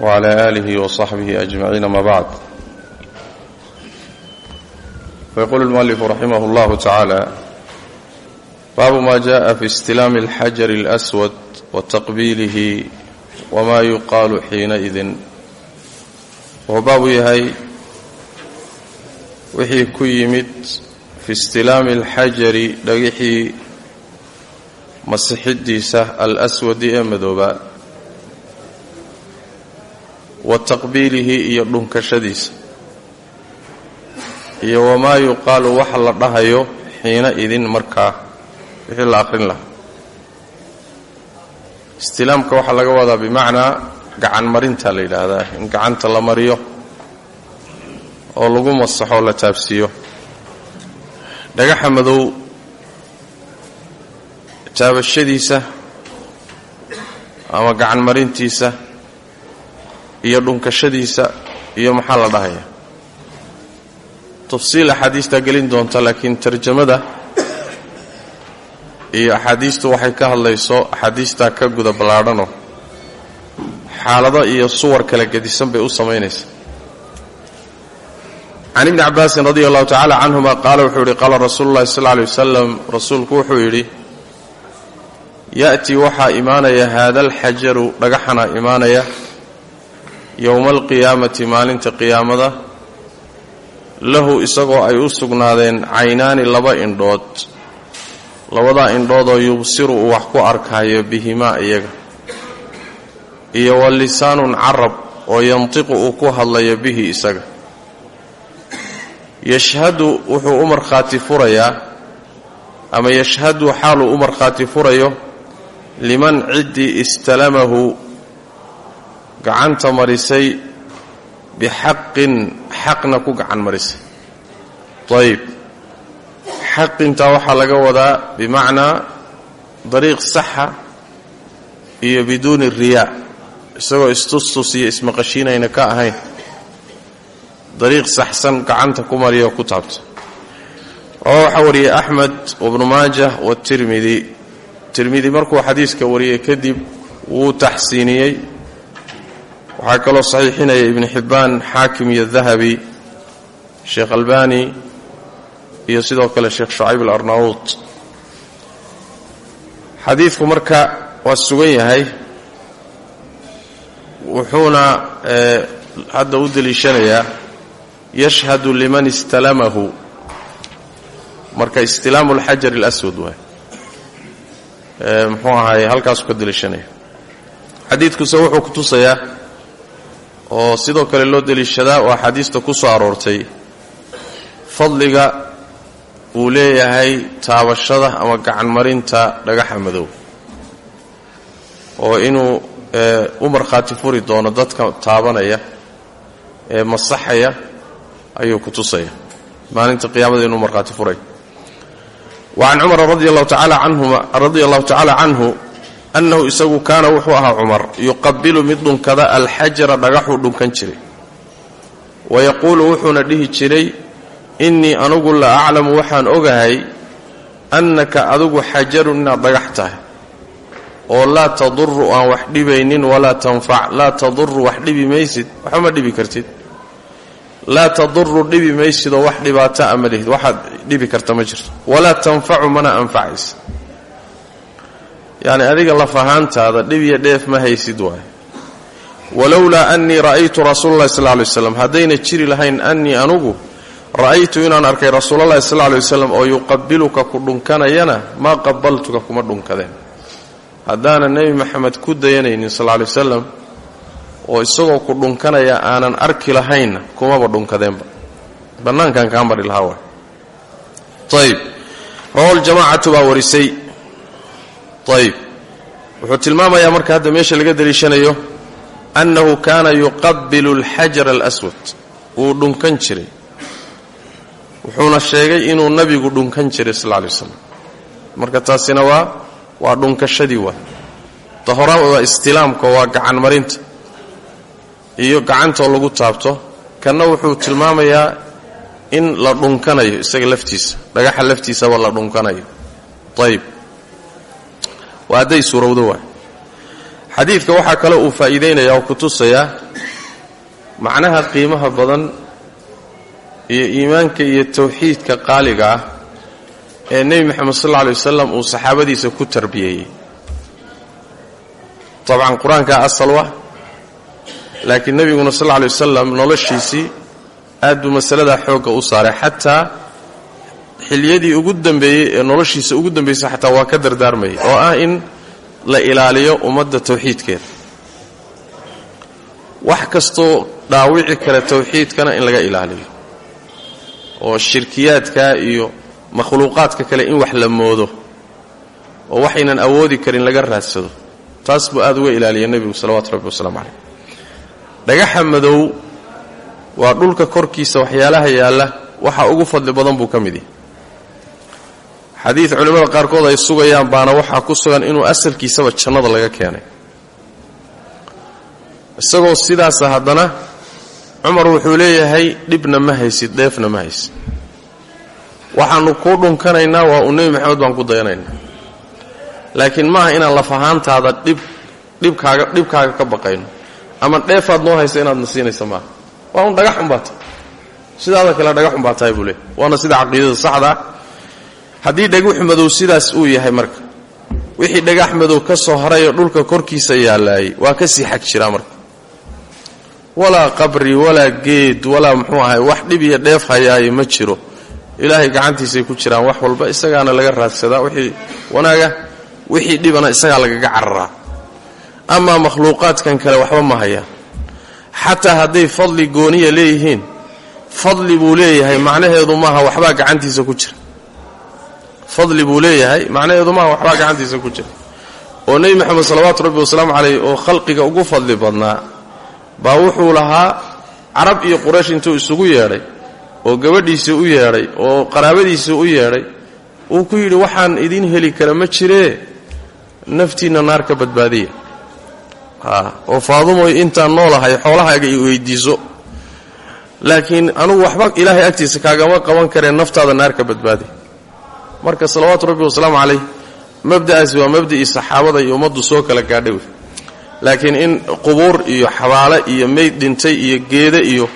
wcala aalihi wasaxbihi ajmaciin ama bacd fayaquulu lmualifu raximah llahu tacaala baabu ma jaءa fi istilaami alxajar اlaswad wa taqbiilihi wama yuqaalu xiinaidin wuxuu baabu yahay wixii ku yimid fi istilaami alxajari dhagixii masixiddiisa alswadi ee madoobaa wa taqbiilihi iyo dhunkashadiisa. Iyo wamaa yuqaalu waxa la dhahayo xiina idin markaa wixii la aqrin lahaa. Istilaamka waxaa laga wadaa bimacnaa gacan marinta la yidhaahdaa in gacanta la mariyo oo lagu masaxoo la taabsiiyo dhagaxa madow taabashadiisa ama gacan marintiisa iyo dhunkashadiisa iyo maxaa la dhahaya? Tafsiil axaadiistaa gelin doonta laakiin tarjamada iyo axaadiistu waxay ka hadlayso axaadiistaa ka guda ballaadhanoo xaalado iyo suwar kala gedisan bay u samaynaysaa can ibni cabaasin radi allahu tacala canhuma qaala wuxuu yidhi qaala rasuulu llahi sal ley wasalam rasuulku wuxuu yidhi ya'tii waxaa imaanaya haada alxajaru dhagaxana imaanaya yowma alqiyaamati maalinta qiyaamada lahu isagoo ay u sugnaadeen caynaani laba indhood. Labadaa indhoodoo yubsiru uu wax ku arkaayo bihimaa iyaga. Iyo wa lisaanun carab oo yantiqu uu ku hadlayo bihi isaga. Yashhadu wuxuu u markhaati furayaa ama yashhadu xaaluu u markhaati furayo liman ciddii istalamahu gacanta marisay bixaqin xaqna ku gacan marisay. Ayib xaqintaa waxaa laga wadaa bimacnaa dariiq saxa iyo biduuni riyaa isagoo istustus iyo ismaqashiinayna ka ahayn. Dariiq saxsan gacanta ku mariya oo ku taabta. Oo waxaa wariyey axmed wabnu maajah watirmidi tirmidi markuu xadiiska wariyey kadib wuu taxsiiniyey waxaa kaloo saxiixinaya ibnu xibbaan xaakim iyo dahabi sheekh albani iyo sidoo kale sheekh shucayb alarnaut xadiidku marka waa sugan yahay wuxuuna hadda u deliishanayaa yashhadu liman istalamahu. Marka istilaamu alxajar alaswad waay. Muxuu ahaay halkaasuu ka deliishanaya. Xadiidkuse wuxuu ku tusayaa oo sidoo kale loo deliishadaa oo axaadiista ku soo aroortay fadliga uu leeyahay taabashada ama gacan marinta dhagaxa madow oo inuu u markhaati furi doono dadka taabanaya ee masaxaya ayuu ku tusaya. Maalinta qiyaamada inuu markhaati furay. Wa can cumara radi allahu tacaala canhu annahu isagu kaana wuxuu ahaa cumar yuqabilu mid dhunkada alxajara dhagaxuu dhunkan jiray. Wa yaquulu wuxuuna dhihi jiray innii anugu la aclamu waxaan ogahay annaka adigu xajarun inaad dhagax tahay oo laa taduru aan wax dhibaynin walaa tanfac laa taduru wax dhibi maysid. Waxba ma dhibi kartid. Laa taduru dhibi maysidoo wax dhibaata ama lihid waxaad dhibi karta ma jirto. Walaa tanfacu mana anfacaysa yacni adiga laf ahaantaada dhib iyo dheef ma haysid waay. Walowlaa annii ra'aytu rasuula llahi sal ly waslam haddayna jiri lahayn annii anugu ra'aytu inaan arkay rasuulalahi sal ly waslam oo yuqabiluka ku dhunkanayana maa qabaltuka kuma dhunkadeen haddaanan nebi maxamed ku dayanaynin sal ly wasalam oo isagoo ku dhunkanaya aanan arki lahaynna kumaba dhunkadeenba bannaankan kaa mari lahaa waay. Ayib rawahu ljamaacatu baa warisay ayib wuxuu tilmaamayaa marka hadda meesha laga deliishanayo annahu kaana yuqabilu alxajara alaswad. Wuu dhunkan jiray. Wuxuuna sheegay inuu nabigu dhunkan jiray sal lla alay waslam marka taasina waa waa dhunkashadii waa. Ta waa istilaamka waa gacan marinta iyo gacantoo lagu taabto. Kanna wuxuu tilmaamayaa in la dhunkanayo isaga laftiisa. Dhagaxa laftiisaba la dhunkanayo. Ayib waa hadday suurowdo waay xadiidka waxaa kale uu faa'iidaynaya oo ku tusayaa macnaha qiimaha badan iyo iimaanka iyo tawxiidka qaaliga ah ee nebi moxamed sal alla alay wasalam uu saxaabadiisa ku tarbiyeeyey dabcan qur'aankaa asal wa laakiin nebiguna sal alla alay wasalam noloshiisii aad buu masaladaa xoogga u saaray xataa xiliyadii ugu dambeeyey ee noloshiisa ugu dambaysay xataa waa ka dardaarmayay oo ah in la ilaaliyo ummadda tawxiidkeeda. Wax kastoo dhaawici kara tawxiidkana in laga ilaaliyo oo shirkiyaadka iyo makhluuqaadka kale in wax la moodo oo waxaynan awoodi karin laga raadsado. Taas buu aad uga ilaaliya nebigu salawaatu rabbi wasalaamu caleyh dhagaxa madow waa dhulka korkiisa waxyaalaha yaalla waxa ugu fadli badan buu ka mid yahay xadiid culimmada qaarkood ay sugayaan baana waxaa ku sugan inuu asalkiisaba jannada laga keenay. Isagoo sidaasa haddana cumar wuxuu leeyahay dhibna ma haysid dheefna ma haysid. Waxaannu kuu dhunkanaynaa waa uu nebi maxamed baan ku dayanaynaa. Laakiin maaha inaan laf ahaantaada dhib dhibkaaga dhibkaaga ka baqayno. Ama dheefaad noo haysa inaadna siinaysa maaha. Waa un dhagaxun baa tahay. Sidaada kale dhagaxun baa tahay buu leey waana sida caqiidada saxdaa haddii dhagax madow sidaas uu yahay marka wixii dhagax madow ka soo harayoo dhulka korkiisa yaallaayay waa ka sii xag jiraa marka. Walaa qabri walaa geed walaa muxuu ahay wax dhib iyo dheef hayaaye ma jiro. Ilaahay gacantiisay ku jiraan wax walba isagaana laga raadsadaa wixii wanaaga wixii dhibana isagaa lagaga cararaa. Amaa makhluuqaadkan kale waxba ma hayaan. Xataa hadday fadli gooniya leeyihiin fadli buu leeyahay macnaheedu maaha waxbaa gacantiisa ku jira fadli buu leeyahay macnaheedu maaha waxbaa gacantiisa ku jira. Oo nebi moxamed salawaatu rabbi wasalaamu caleyh oo khalqiga ugu fadli badnaa baa wuxuu lahaa carab iyo quraysh intuu isugu yeedhay oo gabadhiisii u yeedhay oo qaraabadiisii u yeedhay uu ku yidhi waxaan idin heli kara ma jiree? Naftiinna naar ka badbaadiya. Oo faadumoy intaan noolahay xoolahaaga i weydiiso. Laakiin anugu waxba ilaahay agtiisa kaagama qaban karee naftaada naar ka badbaadiya marka salawaatu rabbi wasalaamu calayh mabda'aasi waa mabda'ii saxaabada iyo ummaddu soo kala gaadhay wey. Laakiin in qubuur iyo xabaale iyo meyd dhintay iyo geede iyo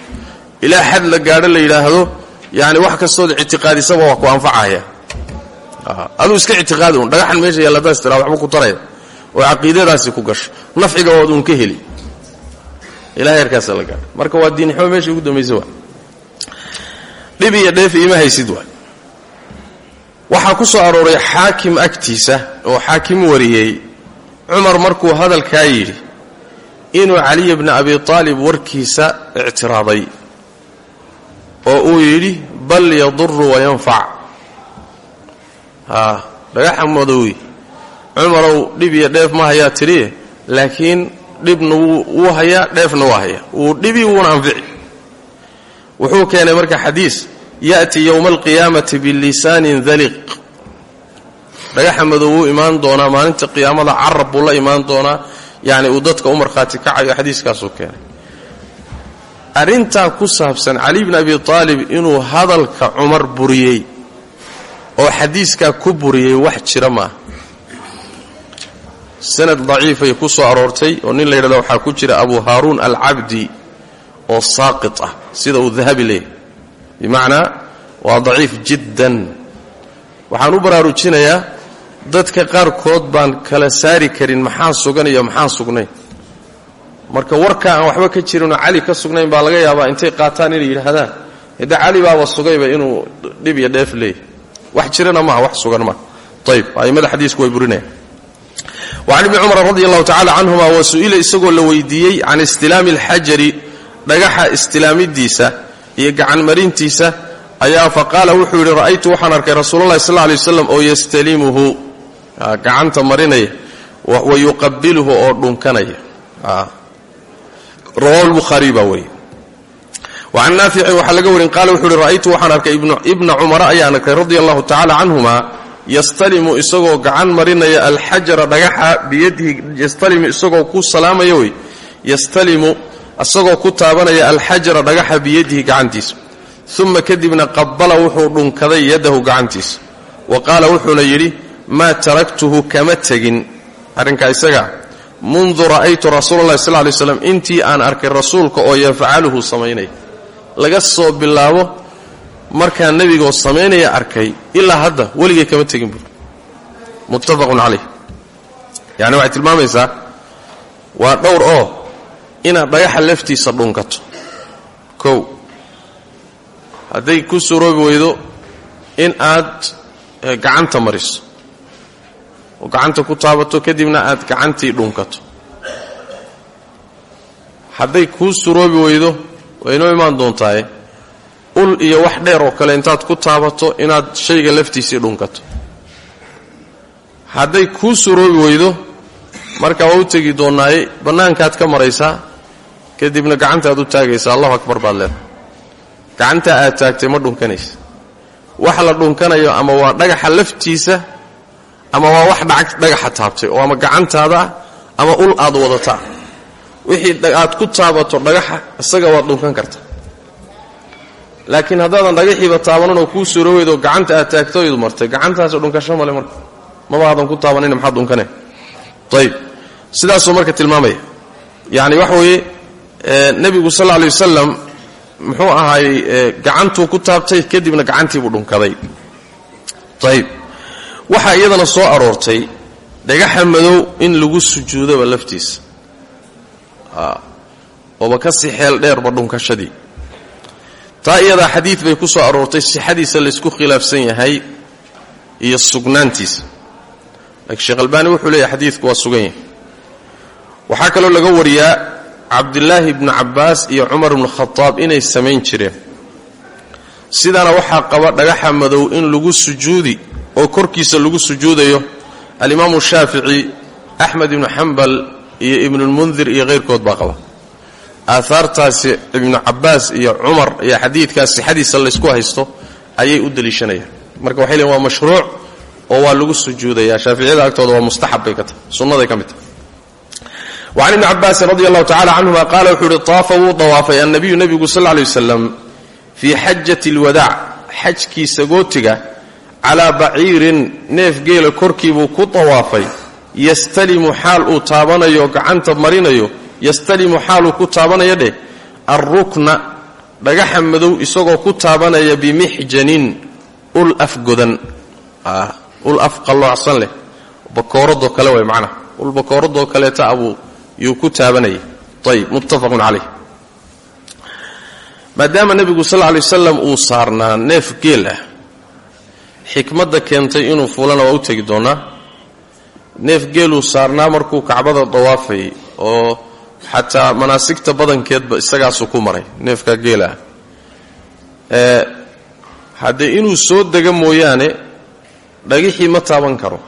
ilaa xad la gaadho la yidhaahdo yani wax kastood ictiqaadisaba waa ku anfacaya. Aduu iska ictiqaadi un dhagaxan meesha yaalla hadaas tiraa waxba ku taraya oo caqiidadaasi ku gasho nafciga waad uun ka heli. Ilahay yarkaasa la marka waa diiniximo meesha ugu dambaysa waa. Dhib dheef iima haysid waa waxaa ku soo arooray xaakim agtiisa oo xaakim wariyey. Cumar markuu hadalkaa yidhi inuu caliy bni abi aalib warkiisa ictiraaday oo uu yidhi bal yaduru wayanfac haa dhagaxa madowi cumarow dhib iyo dheef ma hayaa tidhiye laakiin dhibna wuu hayaa dheefna waa hayaa. Wuu dhibi wuuna anfici. Wuxuu keenay marka xadiis ya'ti yowma alqiyaamati bilisaanin daliq dhagaxa madow wuu imaan doonaa maalinta qiyaamada carab buu la imaan doonaa yacni uu dadka u markhaati kacayo xadiiskaasuu keenay. Arrintaa ku saabsan cali bni abi aalib inuu hadalka cumar buriyey oo xadiiskaa ku buriyey wax jira maaha sanad daciifay ku soo aroortay oo nin la yidhahda waxaa ku jira abu haaruun alcabdi oo saaqit ah sida uu dahabi leeyahay bimacnaa waa daciif jiddan. Waxaan u baraarujinayaa dadka qaarkood baan kala saari karin maxaa sugan iyo maxaan sugnayn marka warka aan waxba ka jirinoo cali ka sugnayn baa laga yaabaa intay qaataan inay yidhaahdaan. Hade cali baaba sugayba inuu dhib iyo dheef leeyahy wax jirana maaha wax sugan maaha. Ayb a'immada xadiisku way burinayaan. Wacan ibni cumar radi allahu tacala canhuma wa su'ila isagoo la weydiiyey can istilaami alxajari dhagaxa istilaamidiisa iyo gacan marintiisa ayaa faqaala wuxuu yidhi ra'aytu waxaan arkay rasuulalahi sal lay waslam oo yastalimuhu. Gacanta marinaya wa yuqabiluhu oo dhunkanaya. Rawahu lbukhaariy baa wariye wacan naaficin waxaa laga warin qaala wuxuu uhi ra'aytu waxaan arkay ibna cumara ayaan arkay radia allahu tacala canhuma yastalimu isagoo gacan marinaya alxajara dhagaxa biyadihi yastalimu isagoo ku salaamaya yastalimu isagoo ku taabanaya alxajara dhagaxa biyadihi gacantiisa. Uma kadibna qabala wuxuu dhunkaday yadahu gacantiisa. Wa qaala wuxuuna yidhi maa taraktuhu kama tegin. Arrinkaa isagaa mundu ra'aytu rasuula llahi sal lay slam intii aan arkay rasuulka oo yafcaluhu samaynaya laga soo bilaabo markaa nebigoo samaynaya arkay ilaa hadda weligay kama tegin buuri muttafaqun calayh yacni waxay tilmaamaysaa waa dhowr oo inaad dhagaxa laftiisa dhunkato. Kow hadday ku suroobi weydo in aad gacanta mariso. Oo gacanta ku taabato kadibna aad gacantii dhunkato. Hadday kuu suroobi weydo way inoo imaan doontaaye ul iyo wax dheer oo kale intaad ku taabato inaad shayga laftiisii dhunkato. Hadday kuu suroobi weydo markaa waa u tegi doonnaaye bannaankaad ka maraysaa kadibna gacantaad u taagaysaa allahu akbar baad leedahay. Gacantaa aad taagtay ma dhunkanaysa wax la dhunkanayo ama waa dhagaxa laftiisa ama waa wax dhagaxa taabtay oo ama gacantaada ama ul aad wadataa. Wixii aad ku taabato dhagaxa isaga waad dhunkan kartaa. Laakiin haddaadan dhagaxiiba taabananoo kuu surooweydoo gacanta aad taagtoydu martay. Gacantaas dhunkasho male marka. Maba aadan ku taabanina maxaad dhunkane ayib sidaasuu marka tilmaamaya. Yacni waxa weeye nebigu sal alay wasalam muxuu ahaayey gacantuu ku taabtay kadibna gacantiibuu dhunkaday. Ayib waxaa iyadana soo aroortay dhagaxa madow in lagu sujuudoba laftiisa. Ooba ka si xeel dheerba dhunkashadii. Taa iyadaa xadiid bay ku soo aroortay sixadiisa laysku khilaafsan yahay iyo sugnaantiisa. Laakiin sheekh albaani wuxuu leeyahay xadiidku waa sugan yahay. Waxaa kaloo laga wariyaa cabdilaahi bnu cabbaas iyo cumar bnu khadaab inay samayn jireen. Sidaana waxaa qaba dhagaxa madow in lagu sujuudi oo korkiisa lagu sujuudayo alimaamu shaafici axmed ibnu xambal iyo ibnulmundir iyo hayrkood baa qaba. Aahaartaasi ibnu cabbaas iyo cumar iyo xadiidkaas sixadiisa laysku haysto ayay u deliishanayaan. Marka waxay leeyn waa mashruuc oo waa lagu sujuudayaa. Shaaficiyada agtooda waa mustaxab bay ka tahay. Sunnaday ka mid tahay wacan ibni cabaasin radi allahu tacala canhuma qaala wuxuu uhi taafa wuu dawaafay annabiyu nebigu sal lla lay wasalam fii xajati alwadaac xajkiisa gootiga calaa baciirin neef geela korkiibuu ku dawaafay yastalimu xaal uu taabanayo gacanta marinayo yastalimu xaaluu ku taabanaya dheh alrukna dhagaxa madow isagoo ku taabanaya bimixjanin ul afgodan ul af qalloocsan leh bakooradoo kale way yuu ku taabanayay. Ayib muttafaqun calayh. Maadaama nebigu sal lla lay wasalam uu saarnaa neef geel ah xikmadda keentay inuu fuulana waa u tegi doonaa. Neef geeluu saarnaa markuu kacbada dawaafayay oo xataa manaasigta badankeedba isagaasuu ku maray neefka geelaah ee haddee inuu soo dega mooyaane dhagixii ma taaban karo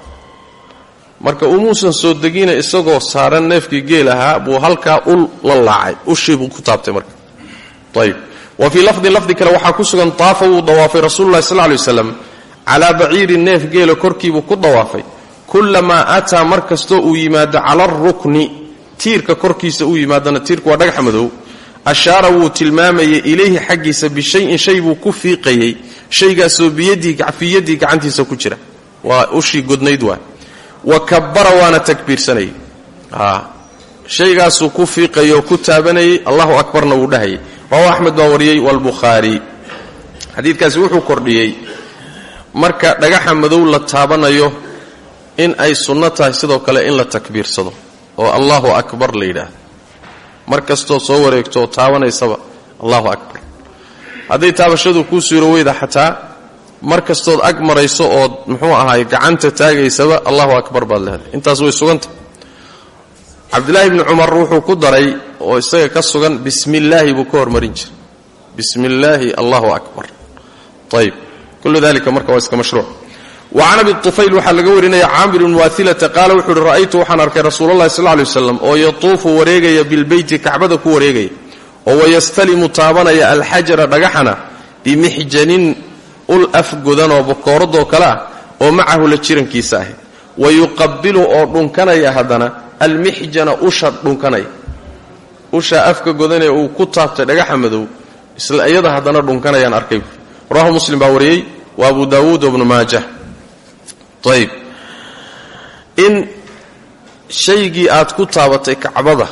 marka umuusan soo degina isagoo saaran neefkii geel ahaa buu halkaa ul la laacay. Ushii buu ku taabtay marka. Ayib wa fii lafdin lafdi kale waxaa ku sugan taafa wuu dawaafay rasuululahi sal lay waslam calaa baciirin neef geela korkiibuu ku dawaafay. Kullamaa aataa mar kastoo uu yimaado cala arukni tiirka korkiisa uu yimaadana tiirku waa dhagax madow. Ashaara wuu tilmaamayay ilayhi xaggiisa bishayin shay buu ku fiiqayey shaygaasoo biyadii gacantiisa ku jira. Waa ushii godnayd waa wa kabbara waana takbiirsanayay shaygaasuu ku fiiqayay oo ku taabanayay allahu akbarna wuu dhahayay rawahu axmed baa wariyey waalbukhaari xadiidkaasi wuxuu kordhiyey marka dhagaxa madow la taabanayo in ay sunno tahay sidoo kale in la takbiirsado oo allahu akbar la yidhaahdo mar kastoo soo wareegto oo taabanaysaba allahu akbar. Hadday taabashadu kuu suuro weyda xataa mar kastood ag marayso ood muxuu ahaay gacanta taagaysaba allahu akbar baad leedahay intaas way sugantah cabdilaahi bni cumar wuxuu ku daray oo isaga ka sugan bismi illaahi buu ka hormarin jiray. Bismi illaahi allahu akbar. Ayib kullu dalika marka waa iska mashruuc. Wa can tufayl waxaa laga warinaya caamir bn waailata qaala wuxuu ra'aytu waxaan arkay rasuulalahi sal lay waslam oo yatuufu wareegaya bilbeyti kacbada ku wareegaya oo wayastalimu taabanaya alxajara dhagaxana bimixjanin ul afgodan oo bakooradoo kale ah oo macahu la jirankiisa ahi. Wa yuqabilu oo dhunkanaya haddana almixjana usha dhunkanaya. Usha afka godanee uu ku taabtay dhagaxa madow isla iyada haddana dhunkanayaan arkay. Rawahu muslim baa wariyey wa abu daawuud bnu maajah. Ayb in shaygii aad ku taabatay kacbada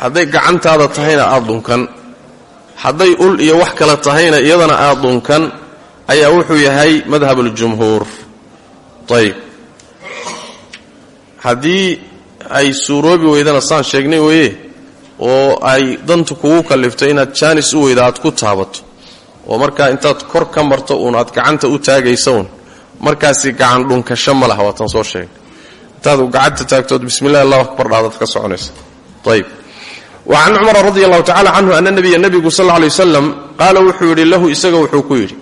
hadday gacantaada tahayna aad dhunkan. Hadday ul iyo wax kale tahayna iyadana aad dhunkan ayaa wuxuu yahay madhab اljumhuur ayb haddii ay suuroobi weydana saan sheegnay weeye oo ay dantu kugu kallifto inaad jaanis u weyda aad ku taabato oo markaa intaad kor ka marto uun aad gacanta u taagaysa uun markaasi gacan dhunkasho ma laha waatan soo sheegay. Intaad gacanta taagtood bismi llahi allahu akbar dhaadaad ka soconaysa ayb wa can cumara radi allahu tacala canhu ana nabiya nebigu sal lla lay wasalam qaala wuxuu yidhi lahu isaga wuxuu ku yidhi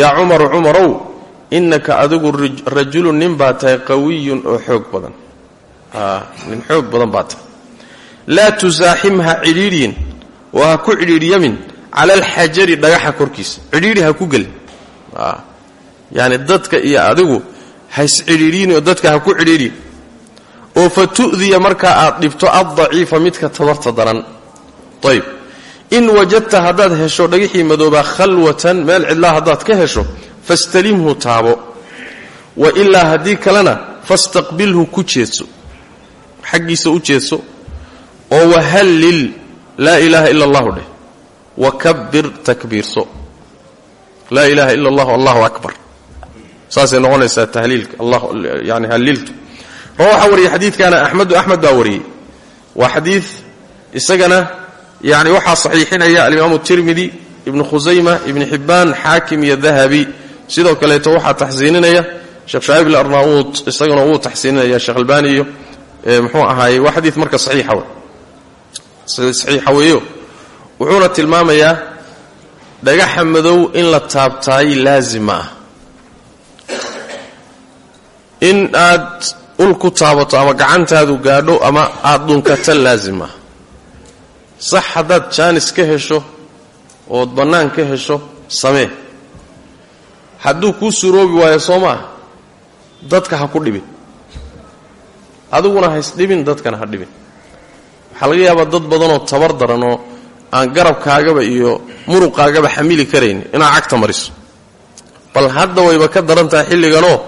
yaa cumaru cumarow innaka adigu rajulun nin baa tahay qawiyun oo xoog badan. Nin xoog badan baa tahay. Laa tusaaxim ha cidhiidhiyin oo ha ku cidhiidhyamin cala alxajari dhagaxa korkiisa cidhiidhi ha ku gelin. Yacni dadka iyo adigu haiscidhiidhiyin oo dadka ha ku cidhiidhin oo fa tu'diya markaa aad dhibto addaciifa midka tabarta daran. Ayb in wajadta haddaad hesho dhagixii madoobaa khalwatan meel cidlaa haddaad ka hesho fastalimhu taabo. Wa ilaa haddii kalena fastaqbilhu ku jeedso xaggiisa u jeedso oo wahallil laa ilaaha ila allahu dheh. Wakabbir takbiirso. Laa ilaaha ila allahu allahu akbar. Saasay noqonaysaa tahliilka yani halliiltu rawa waxaa wariyey xadiidkaana axmedu axmed baa wariyey. Waa xadiid isagana yani waxaa saxiixinaya alimaamu tirmidi ibnu khusayma ibni xibbaan xaakim iyo dahabi sidoo kaleeto waxaa taxsiininaya sheekh shaaib ilarnaauud isaguna wuu taxsiininaya sheekh albani iyo muxuu ahaaye waa xadiid marka saxiixa weeyo. Wuxuuna tilmaamayaa dhagaxa madow in la taabtaay laazim ma ah. In aad ul ku taabato ama gacantaadu gaadho ama aad dhunkata laazim ah sax haddaad jaanis ka hesho ood bannaan ka hesho samee. Hadduu kuu suroobi waayo soo ma ah dadka ha ku dhibin. Adiguna ha isdhibin dadkana ha dhibin. Waxaa laga yaabaa dad badanoo tabar daranoo aan garabkaagaba iyo muruqaagaba xamili karayn inaad cagta mariso. Bal hadda wayba ka daran tahay xilliganoo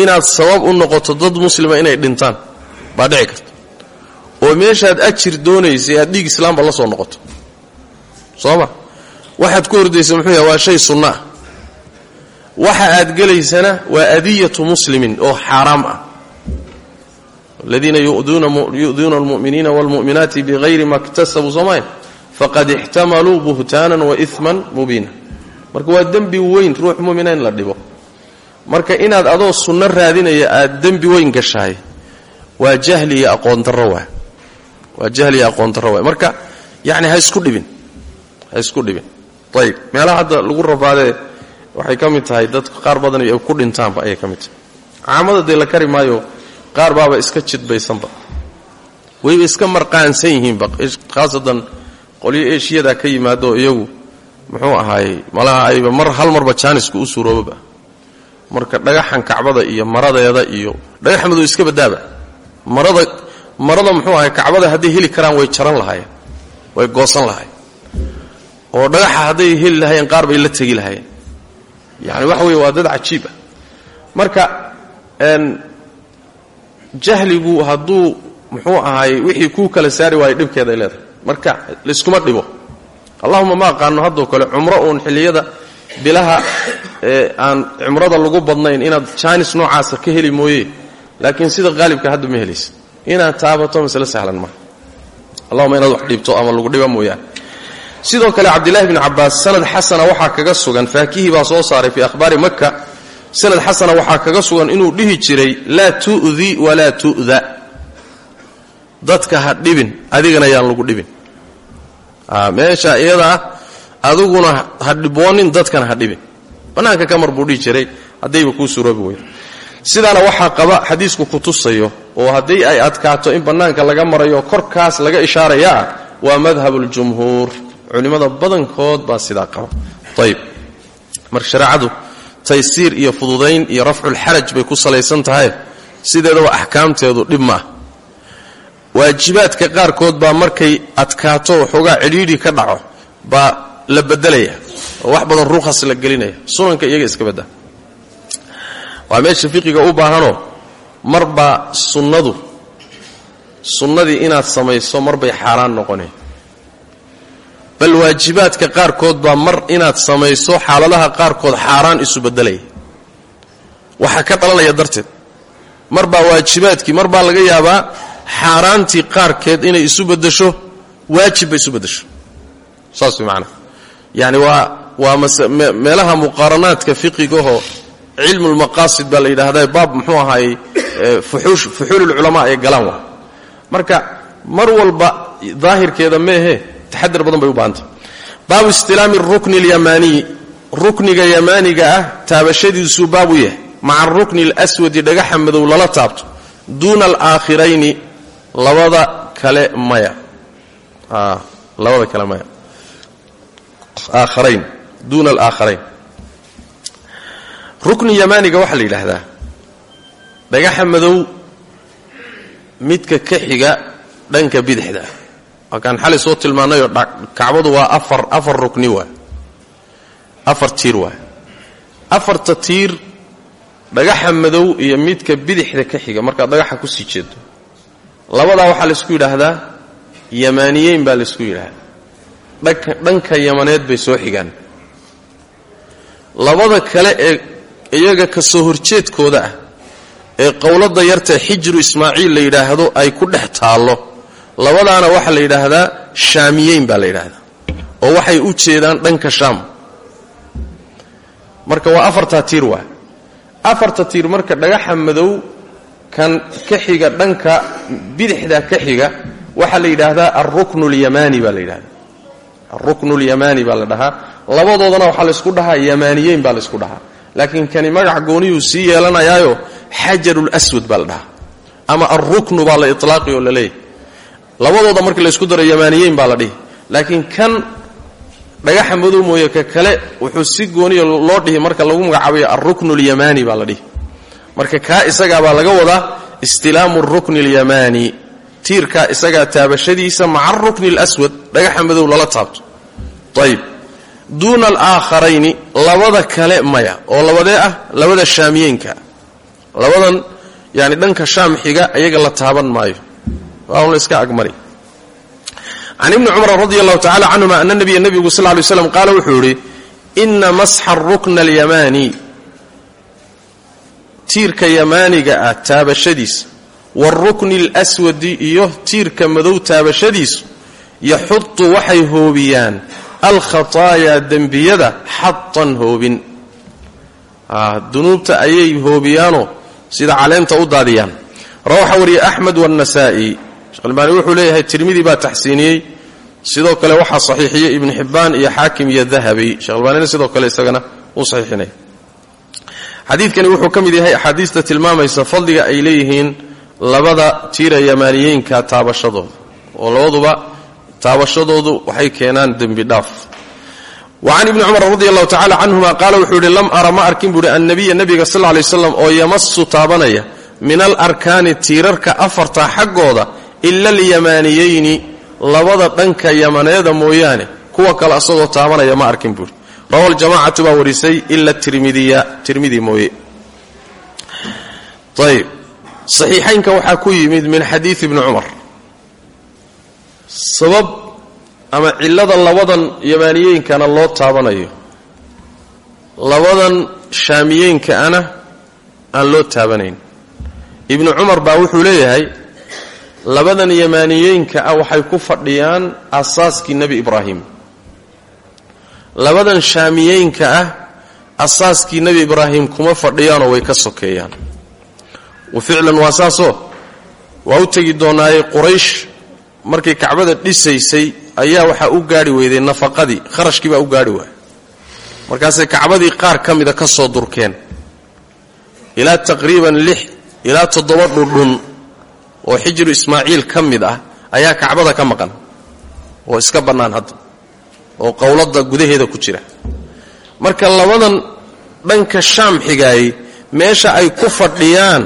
inaad sabab u noqoto dad muslima inay dhintaan baa dhici karta oo meeshaad ajir doonaysay aad dhiig islaamba la soo noqoto. Soo ma waxaad ku hordaysa muxuu yahay waa shay sunna. Ah waxa aad gelaysana waa adiyatu muslimin oo xaaraam ah. Aladiina yu'duuna almu'miniina waalmu'minaati bihayri ma iktasabuu soomayn faqad ixtamaluu buhtaanan wa iman mubiina marka waa dembi weyn ruux mumina in la dhibo. Marka inaad adoo sunno raadinaya aad dembi weyn gashahay. Waa jahli iyo aqoondarro waa waa jahli iyo aqoondarro waay. Marka yacni ha isku dhibin. Ha isku dhibin. Ayib meelaha hadda lagu rafaadee waxay ka mid tahay dadka qaar badan ay ku dhintaanba ayay ka mid tahay. Caamada dee la kari maayo qaar baaba iska jidbaysanba. Wayba iska marqaansan yihiinba. Khaasatan qolyo eeshiyadaa ka yimaado iyagu muxuu ahaayey malaha ayba mar hal marba jaanisku u suuroobaba marka dhagaxan kacbada iyo maradeeda iyo dhagax iska badaaba marada marada muxuu ahay kacbada hadday heli karaan way jaran lahaayeen way goosan lahayen oo dhagaxa hadday heli lahaayeen qaar bay la tegi lahaayeen. Yani waxa weeye waa dad cajiib ah. Jahligu hadduu muxuu ahaayey wixii kuu kala saari waayo dhibkeeday leedahay. Marka layskuma dhibo. Allahuma ma aqaano haddoo kale cumro uun xilliyada bilaha ee aan cumrada lagu badnayn inaad jaanis noocaasa ka heli mooye laakiin sida qaalibka hadda ma helaysa inaad taabato masle sahlan maaha allahuma inaad wax dhibto ama lagu dhiba mooyaane. Sidoo kale cabdillahi bni cabbaas sanad xasana waxaa kaga sugan faakihii baa soo saaray fii akhbaari makka. Sanad xasana waxaa kaga sugan inuu dhihi jiray laa tu'di walaa tu'da. Dadka ha dhibin adigana yaan lagu dhibin. Meesha iyada ah adiguna ha dhiboonin dadkana ha dhibin. Bannaanka ka buu dhihi jiray haddayba kuu suroobi sidaana waxaa qaba xadiisku ku tusayo oo haddii ay adkaato in bannaanka laga marayo korkaas laga ishaaraya ah waa madhabuljumhuur culimmada badankood baa sidaa qaba. Ayb marka shareecadu taysiir iyo fududayn iyo rafculxaraj bay ku salaysan tahay. Sideedaba axkaamteedu dhib ma ah waajibaadka qaarkood baa markay adkaato waxoogaa cidhiidhi ka dhaco baa la bedelaya oo wax badan rukhas la gelinaya. Sunanka iyaga iska badda waa meesha fiqiga u baahanoo marbaa sunnadu sunnadii inaad samayso marbay xaaraan noqoneen. Bal waajibaadka qaarkood baa mar inaad samayso xaaladaha qaarkood xaaraan isu beddelaya waxaa ka dhalanaya darteed mar baa waajibaadkii mar baa laga yaabaa xaaraantii qaarkeed inay isu beddesho waajib bay isu beddesho. Saas way macanaha yacni waa waa meelaha muqaaranaadka fiqigahoo cilmu lmaqaasid baa la yidhaahdaa baab muxuu ahaayey fuxuululculamaa ay galaan waa. Marka mar walba daahirkeeda meehe taxadar badan bay u baahantay. Baabu istilaami rukni اlyamaaniyi rukniga yamaaniga ah baab u yahay. Maca arukni اlswadi dhagaxa madow lala taabto. Duuna alaakhirayni labada kale maya. Labada kale maya. Aakharayn duuna alaakharayn. Rukni yamaaniga waxaa la yidhaahdaa dhagaxa madow midka ka xiga dhanka bidixda. Waa kaan xalay soo tilmaannayoo kacbadu waa afar afar rukni waay afar tiir waay afarta tiir dhagaxa madow iyo midka bidixda ka xiga. Markaad dhagaxa ku sii jeedo. Labadaa waxaa laysku yidhaahdaa yamaaniyeyn baa laysku yidhaahdaa. Dhanka yamaneed bay soo xigaan. Labada kale ee iyaga ka soo horjeedkooda ah ee qowladda yartae xijru ismaaciil la yidhaahdo ay ku dhex taallo. Labadaana waxaa la yidhaahdaa shaamiyeyn baa la yidhaahdaa oo waxay u jeedaan dhanka shaam. Marka waa afartaa tiir waa. Afarta tiir marka dhagaxa madow kan ka xiga dhanka bidixda ka xiga waxaa la yidhaahdaa alruknu lyamaani baa la yidhahdaa alruknu lyamaani baa la dhahaa. Labadoodana waxaa laysku dhahaa yamaaniyeyn baa laysku dhahaa laakiin kani magac gooniyuu sii yeelanayaayo xajarulswad baa la dhahaa. Ama alruknu baa la ilaaqi labadooda markii laysku daro yamaaniyeyn baa la dhihi. Laakiin kan dhagaxa madow mooye ka kale wuxuu si gooniya loo dhihi marka lagu magacaabayo alruknu lyamaani baa la dhihi. Marka kaa isagaa baa laga wadaa istilaamu rukni اlyamaani tiirkaa isagaa taabashadiisa maca arukni اlswad dhagaxa madow lala taabto. Ayb duuna alaaakharayni labada kale maya oo labadee ah labada shaamiyeenka. Labadan yani dhanka shaam xiga iyaga la taaban maayo. Waa la iska agmari. Can ibni cumar radi allahu tacala canhuma ana nabiya nebigu sal lay slam qaala wuxuu yidhi ina masxa rukna alyamaani. Tiirka yamaaniga ah taabashadiisa waarukni اlswadi iyo tiirka madow taabashadiisu yaxudu waxay hoobiyaan alkhataayaa dembiyada xatan hoobin. Dunuubta ayay hoobiyaanoo sida caleenta u daadiyaan. Rawaxa wariye axmed wاnnasaa'i sheekhalbaani wuxuu leeyahay tirmidi baa taxsiiniyey. Sidoo kale waxaa saxiixiyey ibnu xibbaan iyo xaakim iyo dahabi. Sheekhalbaanina sidoo kale isagana uu saxiixinaya xadiidkani wuxuu ka mid yahay axaadiista tilmaamaysa fadliga ay leeyihiin labada tiira yamaaniyeynka taabashadooda oo labaduba taabashadoodu waxay keenaan dembi dhaaf. Wa can ibni cumar radi allahu tacala canhuma qaala wuxuu yidhi lam ara ma arkin buuhi annabiya nebiga sal lla lay waslam oo yamasu taabanaya min alarkaani tiirarka afarta xaggooda ila alyamaaniyeyni labada dhanka yamaneeda mooyaane kuwa kale asagoo taabanaya ma arkin buuhi rawa ljamacatu baa warisay ila tirmidiya tirmidi mooye. Ayb saxiixaynka waxaa ku yimid min xadiid ibni cumar sabab ama cillada labadan yamaaniyeynkana loo taabanayo. Labadan shaamiyeynkana aan loo taabanayn. Ibnu cumar baa wuxuu leeyahay labadan yamaaniyeynka ah waxay ku fadhiyaan asaaskii nebi ibraahim. Labadan shaamiyeynka ah asaaskii nebi ibraahim kuma fadhiyaanoo way ka sokeeyaan. Wa ficlan waa saasoo waa u tegi doonaaye quraysh markay kacbada dhisaysay ayaa waxaa u gaadhi weyday nafaqadii kharashkii baa u gaadhi waayay markaasay kacbadii qaar ka mida ka soo durkeen. Ilaa taqriiban lix ilaa toddoba dhudhun oo xijiru ismaaciil ka mid ah ayaa kacbada ka maqan. Oo iska bannaan hadda oo qowladda gudaheeda ku jira. Marka labadan dhanka shaam xigaayey meesha ay ku fadhiyaan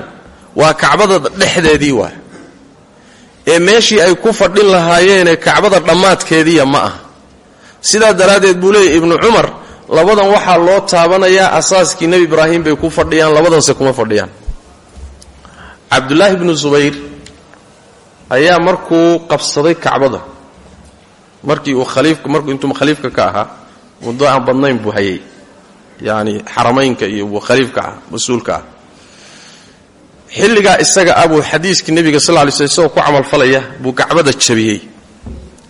waa kacbada dhexdeedii waa ee meeshii ay ku fadhin lahaayeenee kacbada dhammaadkeediya ma ah sidaa daraaddeed buu leeyahy ibnu cumar labadan waxaa loo taabanayaa asaaskii nebi ibraahim bay ku fadhiyaan labadanse kuma fadhiyaan. Cabdulaahi bnu subayr ayaa markuu qabsaday kacbada markii uu khaliifka markuu intuu khaliifka ka ahaa muddo aan badnayn buu hayay. Yacani xaramaynka iyo khaliifka ah mas'uulka ah xilligaa isaga ah buu xadiiskii nebiga sal ly sl isagoo ku camalfalaya buu kacbada jabiyey.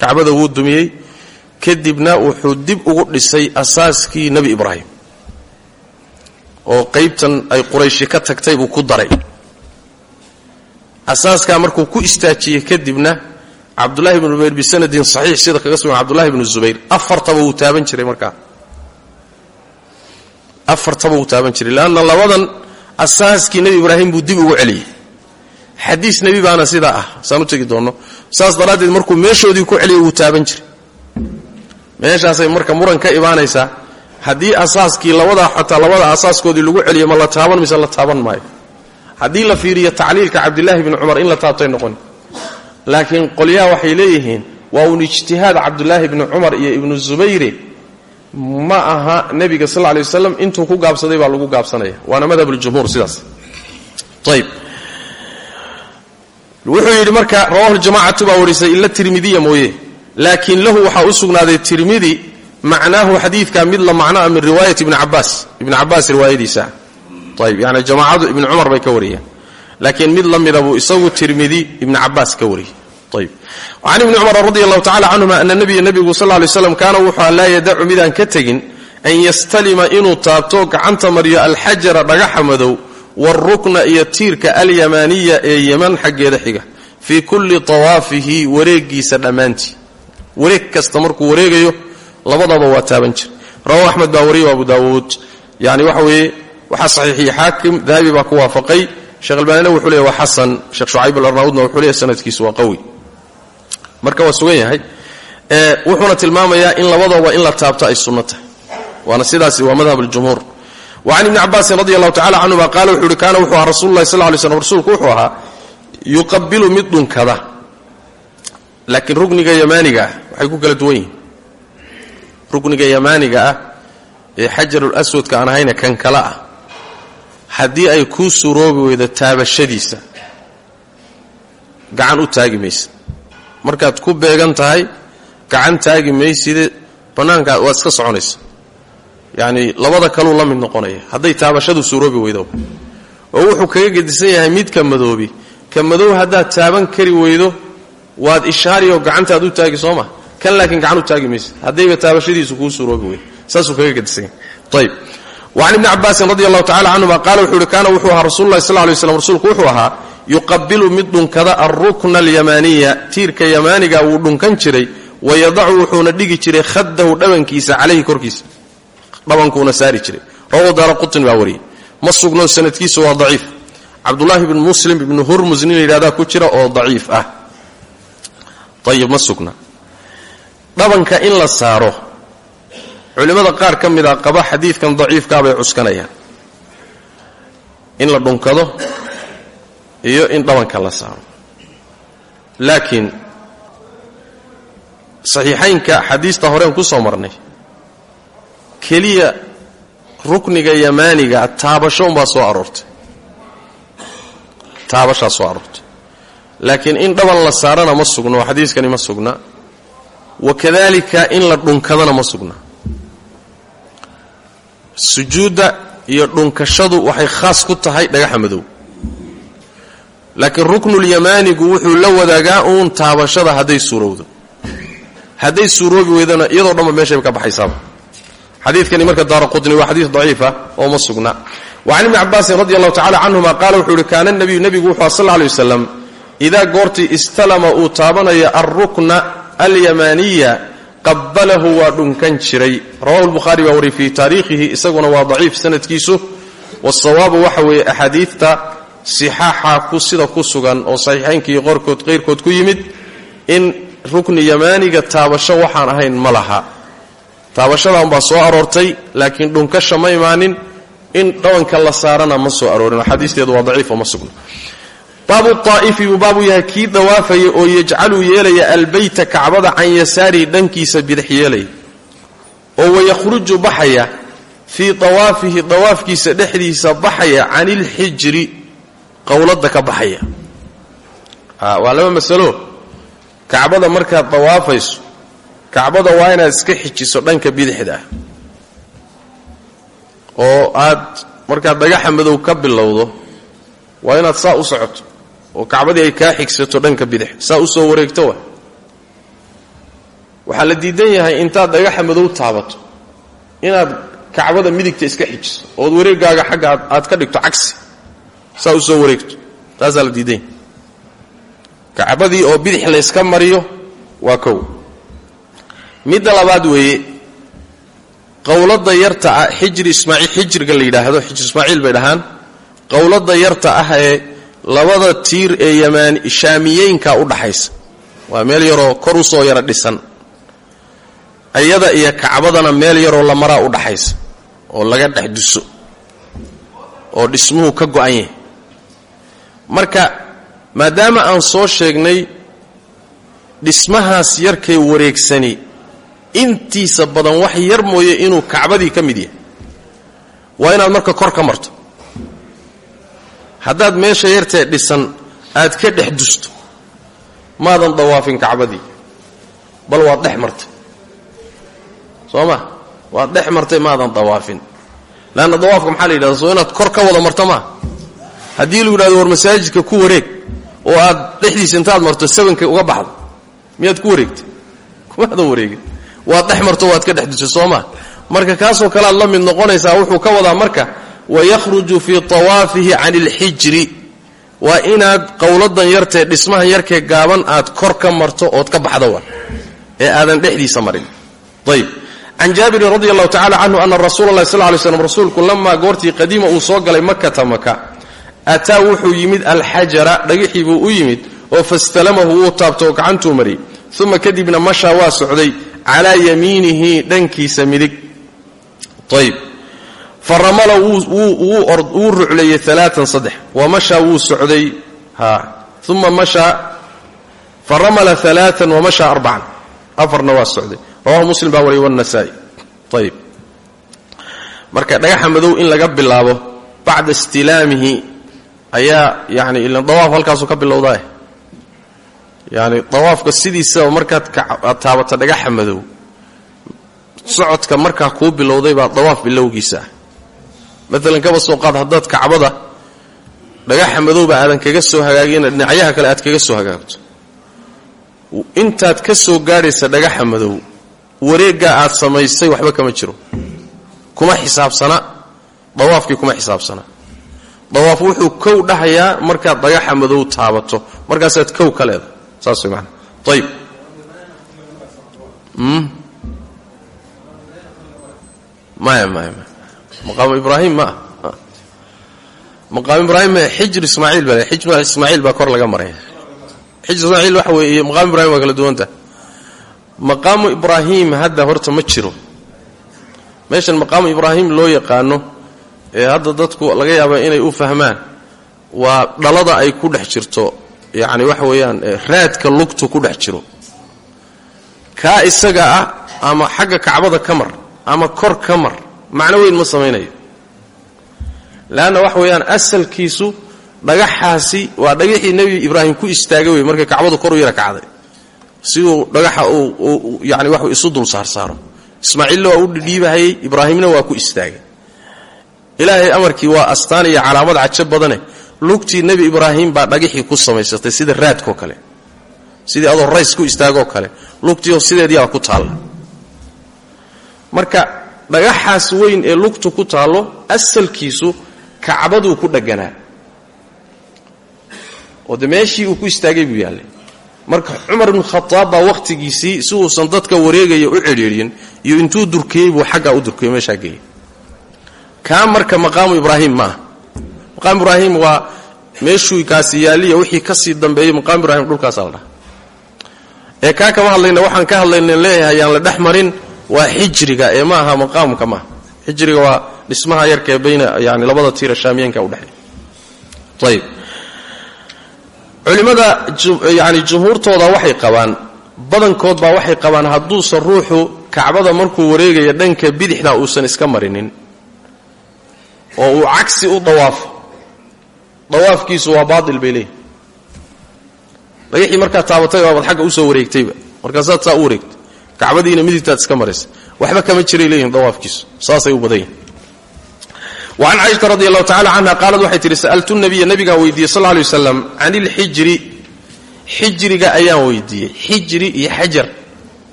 Kacbada wuu dumiyey kadibna wuxuu dib ugu dhisay asaaskii nebi ibraahim oo qaybtan ay qurayshi ka tagtay buu ku daray. Asaaskaa markuu ku istaajiyey kadibna cabdulahi bnu zubayr bisanadin saxiix sida kaga sugan cabdulahi bnu zubayr afartaba wuu taaban jiray markaa. Afartaba wuu taaban jiray leanna labadan asaaskii nebi ibraahim buu dib ugu celiyey. Xadiis nebi baana sidaa ah saan u tegi doonno. Saas daraaddeed markuu meeshoodii ku celiyey wuu taaban jiray. Meeshaasay marka muran ka imaanaysaa haddii asaaskii labadaa xataa labada asaaskoodii lagu celiyo ma la taaban mise la taaban maayo. Haddii la fiiriyo tacliilka cabdilaahi bni cumar in la taabtay noqon. Laakiin qolyaha waxay leeyihiin waa uun ijtihaad cabdulaahi bni cumar iyo ibnu zubayre ma aha nebiga sal lay waslam intuu ku gaabsaday baa lagu gaabsanaya. Waana madhabuljumhuur sidaas. Ayb wuxuu yidhi marka rawahu ljamacatu baa warisay ila tirmidiya mooye. Laakiin lahu waxaa u sugnaaday macnaahu xadiidka mid la macnoa min riwaayat ibni cabaas ibni cabaas riwaayadiisa. Ayb yani jamaacadu ibni cumar bay ka wariyeen. Laakiin mid la mida buu isagu tirmidi ibni cabaas ka wariyey can ibni cumar radi allahu tacala canhuma ana nabiya nebigu sal lay slam kaana wuxua laa yadacu midaan ka tegin an yastalima inuu taabto gacanta mariyo alxajara dhagaxa madow waalrukna iyo tiirka alyamaaniya ee yeman xaggeeda xiga. Fii kulli tawaafihi wareegiisa dhammaantii. Wareeg kasta markuu wareegayo labadaba waa taaban jir. Rawahu axmed baa wariya abu daawuud. Yani waxa weeye waxaa saxiixiyey xaakim dahabi baa ku waafaqay. Sheekh albaanina wuxuu leeyahy waa xasan. Sheekh shucayb sanadkiisu waa qawi marka waa sugan yahay wuxuuna tilmaamayaa in labadaba in la taabto ay sunno waana sidaasi waa madhab aljumhuur. Wa can ibni cabaasin radi allahu tacala canhuma qaala wuxuu uhi kaana wuxuu ahaa rasulu lahi sal lay slm rasuulku wuxuu ahaa yuqabilu mid dhunkada laakiin rukniga yamaaniga ah waxay ku kala duwan yihiin rukniga yamaaniga ah ee xajarul aswadka aan ahayna kan kale ah haddii ay kuu suroobi weydo taabashadiisa gacan u taagi maysa markaad ku beegan tahay gacan taagi mayside bannaankaa waad iska soconaysa. Yacni labada kaluu la mid noqonaya. Hadday taabashadu suuroobi weydo. Oo wuxuu kaga gedisan yahay midka madoobi. Ka madow haddaad taaban kari weydo waad ishaarioo gacantaad u taagi soo ma kan laakiin gacan u taagi maysa haddayba taabashadiisu kuu suuroobi weydo. Saasuu kaga gedisan yahay. Ayb wacan ibni cabaasin radi allahu tacala canhuma wuxuu uhi wuxuu ahaa rasulu lahi sal lay slam rasuulku wuxuu ahaa yuqabilu mid dhunkada alrukna alyamaaniya tiirka yamaaniga wuu dhunkan jiray wayadacu wuxuuna dhigi jiray khadahu dhabankiisa calayhi korkiisa dhabankuuna saari jiray. Rawahu daara qutin baa wariyey. Ma sugno sanadkiisu waa daciif. Cabdulaahi bn muslim ibnu hurmus nin la yidhahdaa ku jira oo daciif ah. Ayib ma sugna. Dhabanka in la saaro culimmada qaar ka mid a qaba xadiidkan daciifkaabay cuskanayaan. In la dhunkado iyo in dhabanka la saaro. Laakiin saxiixaynka xadiista horeen ku soo marnay keliya rukniga yamaaniga taabasho umbaa soo aroortay. Taabashaa soo aroortay. Laakiin in dhaban la saarana ma sugno oo xadiiskani ma sugna. Wakadalika in la dhunkadana ma sugna. Sujuudda iyo dhunkashadu waxay khaas ku tahay dhagaxa madow laakiin ruknulyamaanigu wuxuu la wadaagaa uun taabashada hadday suurowdo. Hadday suuroobi weydana iyadoo dhanba meeshayba ka baxaysaaba. Xadiidkani marka daara qutni waa xadiis daciifa oo ma sugna. Wa can ibni cabaasin radi allahu tacala canhuma qaala wuxuu uhi kaana nabiyu nebigu wuxuu sal lla lay wasalam idaa goortii istalama uu taabanaya alrukna alyamaaniya qabalahu waa dhunkan jiray. Rawahu lbukhaari baa wariyay fii taariikhihi isaguna waa daciif sanadkiisu. Wasawaabu waxa weeye axaadiidta sixaaxa ku sida ku sugan oo saxiixaynka iyo qorkood qayrkood ku yimid in rukni yamaaniga taabasho waxaan ahayn ma laha. Taabashadan baa soo aroortay laakiin dhunkasha ma imaanin in dhawanka la saarana ma soo aroorin axaadiisteedu waa daciif oo ma sugna baabu aa'ifi buu baabuu yahay kii dawaafaya oo yajcaluu yeelaya albeyta kacbada can yasaarihi dhankiisa bidix yeelaya oo wayakhruju baxaya fii dawaafihi dawaafkiisa dhexdiisa baxaya can ilxijri qowladda ka baxaya. Waa laba masalo. Kacbada markaad dawaafayso kacbada waa inaad iska xijiso dhanka bidixda. Oo aad markaad dhagaxa madow ka bilowdo waa inaad saa u socoto oo kacbadii ay kaa xigsato dhanka bidix saa u soo wareegto wa waxaa la diidan yahay intaad dhagaxa madow taabato inaad kacbada midigta iska xijiso ood wareegaaga xagga aad ka dhigto cagsi saa u soo wareegto taasaa la diidan yahay kacbadii oo bidix layska mariyo waa kow. Midda labaad weeye qowladda yarta ah xijri ismaaciil xijriga la yidhaahdo xijri ismaaciil bay dhahaan qowladda yarta ah ee labada tiir ee yamaan shaamiyeynka u dhaxaysa. Waa meel yaroo kor u soo yara dhisan. Iyada iyo kacbadana meel yaroo la maraa u dhaxaysa oo laga dhex duso oo dhismuhu ka go'an yahay marka maadaama aan soo sheegnay dhismahaas yarkay wareegsani intiisa badan wax yar mooye inuu kacbadii ka mid yahay. Waa inaad marka kor ka marto. Haddaad meesha yartee dhisan aad ka dhex dusto. Maadan dawaafin kacbadii. Bal waad dhex martay. Soo ma? Waad dhex martay maadan dawaafin leanna dawaafka maxaa la yidhahda soo inaad kor ka wada marto maa haddii lagu yidhahdo war masaajidka ku wareeg oo aad dhexdiisa intaad marto sabanka uga baxdo miyaad ku wareegtay? Kumaadan wareegin waad dhex marto waad ka dhex dusay marka kaasoo kalead la mid noqonaysaa wuxuu ka wadaa marka wayakhruju fii tawaafihi can ilxijri waa inaad qowladan yartee dhismahan yarkee gaaban aad kor ka marto ood ka baxda wa ee aadan dhexdiisa marin. Ayb can jaabirin radi allahu tacala canhu ana rasuula lahi sal lay slam rasuulku lamaa goortii qadiima uu soo galay makata maka ataa wuxuu yimid alxajara dhagixii buu u yimid oo fastalamahu wuu taabto oo gacantuu mariyey. Uma kadibna mashaa waa socday calaa yamiinihi dhankiisa midig. Ayb faramala wuu rucleeyey alaaan saddex. Wa mashaa wuu socday uma mashaa faramala alaaan wa mashaa arbacan afarna waa socday. Rawahu muslim baa wariyay wanasaai ayb marka dhagaxa madow in laga bilaabo bacda istilaamihi ayaa yani ilan dawaaf halkaasuu ka bilowdaa yani dawaafka sidiisaba markaad aad taabato dhagaxa madow socodka markaa kuu bilowday baa dawaaf bilowgiisa. Ah maalan kaba soo qaad haddaad kacbada dhagaxa madowba aadan kaga soo hagaagina dhinacyaha kale aad kaga soo hagaagto. Intaad ka soo gaadhaysa dhagaxa madow wareeggaa aad samaysay waxba kama jiro. Kuma xisaabsana dawaafkii kuma xisaabsana dawaaf wuxuu kow dhahayaa markaad dhagaxa madow taabato. Markaasaad kow ka leedahay. Saas way maana ayib maya maya maya maqaamu ibraahim ma ah ibraahim xijr ismaaciil baa xijr ismaaciil baa kor laga maraya xijr ismaaciil waxa weeye maqaamu ibrahim waa kala duwanta. Ibraahim hadda horta ma jiro. Meeshan maqaamu ibraahim loo yaqaano ee hadda dadku laga yaaba inay u fahmaan waa dhalada ay ku dhex jirto yacni waxa weeyaan raadka lugtu ku dhex jiro. Kaa isaga ah ama xagga kacbada ka mar ama kor ka mar macno weyn ma samaynayo. Leanna waxa weeyaan asalkiisu dhagaxaasi waa dhagaxii nebi ibraahim ku istaagay wey markay kacbadu kor u yara kacday. Dhagaxa uu yani wax isu dul saarsaaro ismaaciilna waa u dhidhiibahayey ibraahimna waa ku istaagay ilaahay amarkii waa astaan iyo calaamad cajo badane lugtii nebi ibraahim baa dhagaxii ku samaysatay sida raadkoo kale sidii adoo rays ku istaagoo kale lugtiio sideediyaa ku taalla. Marka dhagaxaas weyn ee lugtu ku taallo asalkiisu kacbaduu ku dhegganaa oo de meeshii uu ku istaagay buu yaallay marka cumar ibnu khataab baa wakhtigiisii si uusan dadka wareegaya u cidhiidhin iyo intuu durkeeyey buu xaggaa u durkeeyey meeshaa geeyey kaa marka maqaamu ibraahim maaha. Maqaamu ibraahim waa meeshuu kaasi yaaliya wixii ka sii dambeeyey maqaamu ibraahim dhulkaasaa la ee kaa kama hadlayna waxaan ka hadlayna leeyahay yaan la dhex marin waa xijriga ee ma aha maqaamka maaha. Xijriga waa dhismaha yarkaee bayna yani labada tiira shaamiyeenka udhexeeya ayib culimmada yani jumhuurtooda waxay qabaan badankood baa waxay qabaan hadduusan ruuxu kacbada markuu wareegaya dhanka bidixda uusan iska marinin oo uu cagsi u dawaafo dawaafkiisu waa baatil bay leeyihiin dhagaxii markaad taabatay baabaad xagga u soo wareegtayba. Markaasaad saa u wareegtay. Kacbadiina midigtaad iska maraysa. Waxba kama jiray leeyihiin dawaafkiisu. Saasay u badan yihiin waan caaisha radi allahu tacala canha qaalad waxay tihi sa'altu nabiya nabigaan weydiiyey sal lay waslam can ilxijri xijriga ayaan weydiiyey. Xijri iyo xajar.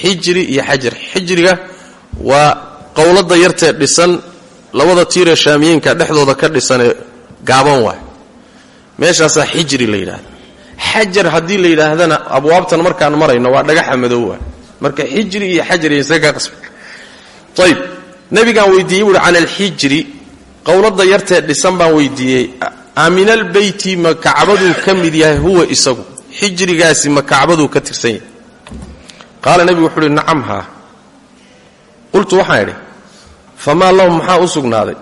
Xijri iyo xajar. Xijriga waa qowlada yartee labada tiiree shaamiyeenka dhexdooda ka dhisanee gaaban waay. Meeshaasaa xijri la yidhahda xajar haddii la yidhaahdana abwaabtan markaan marayno waa dhagaxa madow waay. Marka xijri iyo xajar iyo isaga ka qasba ayib nabigaan weydiiyey buuhi can alxijri qowlada yartee dhisan baan weydiiyey. Aaminalbeyti ma kacbaduu ka mid yahay huwa isagu. Xijrigaasi ma kacbaduu ka tirsan yahay. Qaala nebigu wuxuu uhi nacam haa. Qultu waxaan idhi famaa lahum maxaa u sugnaaday?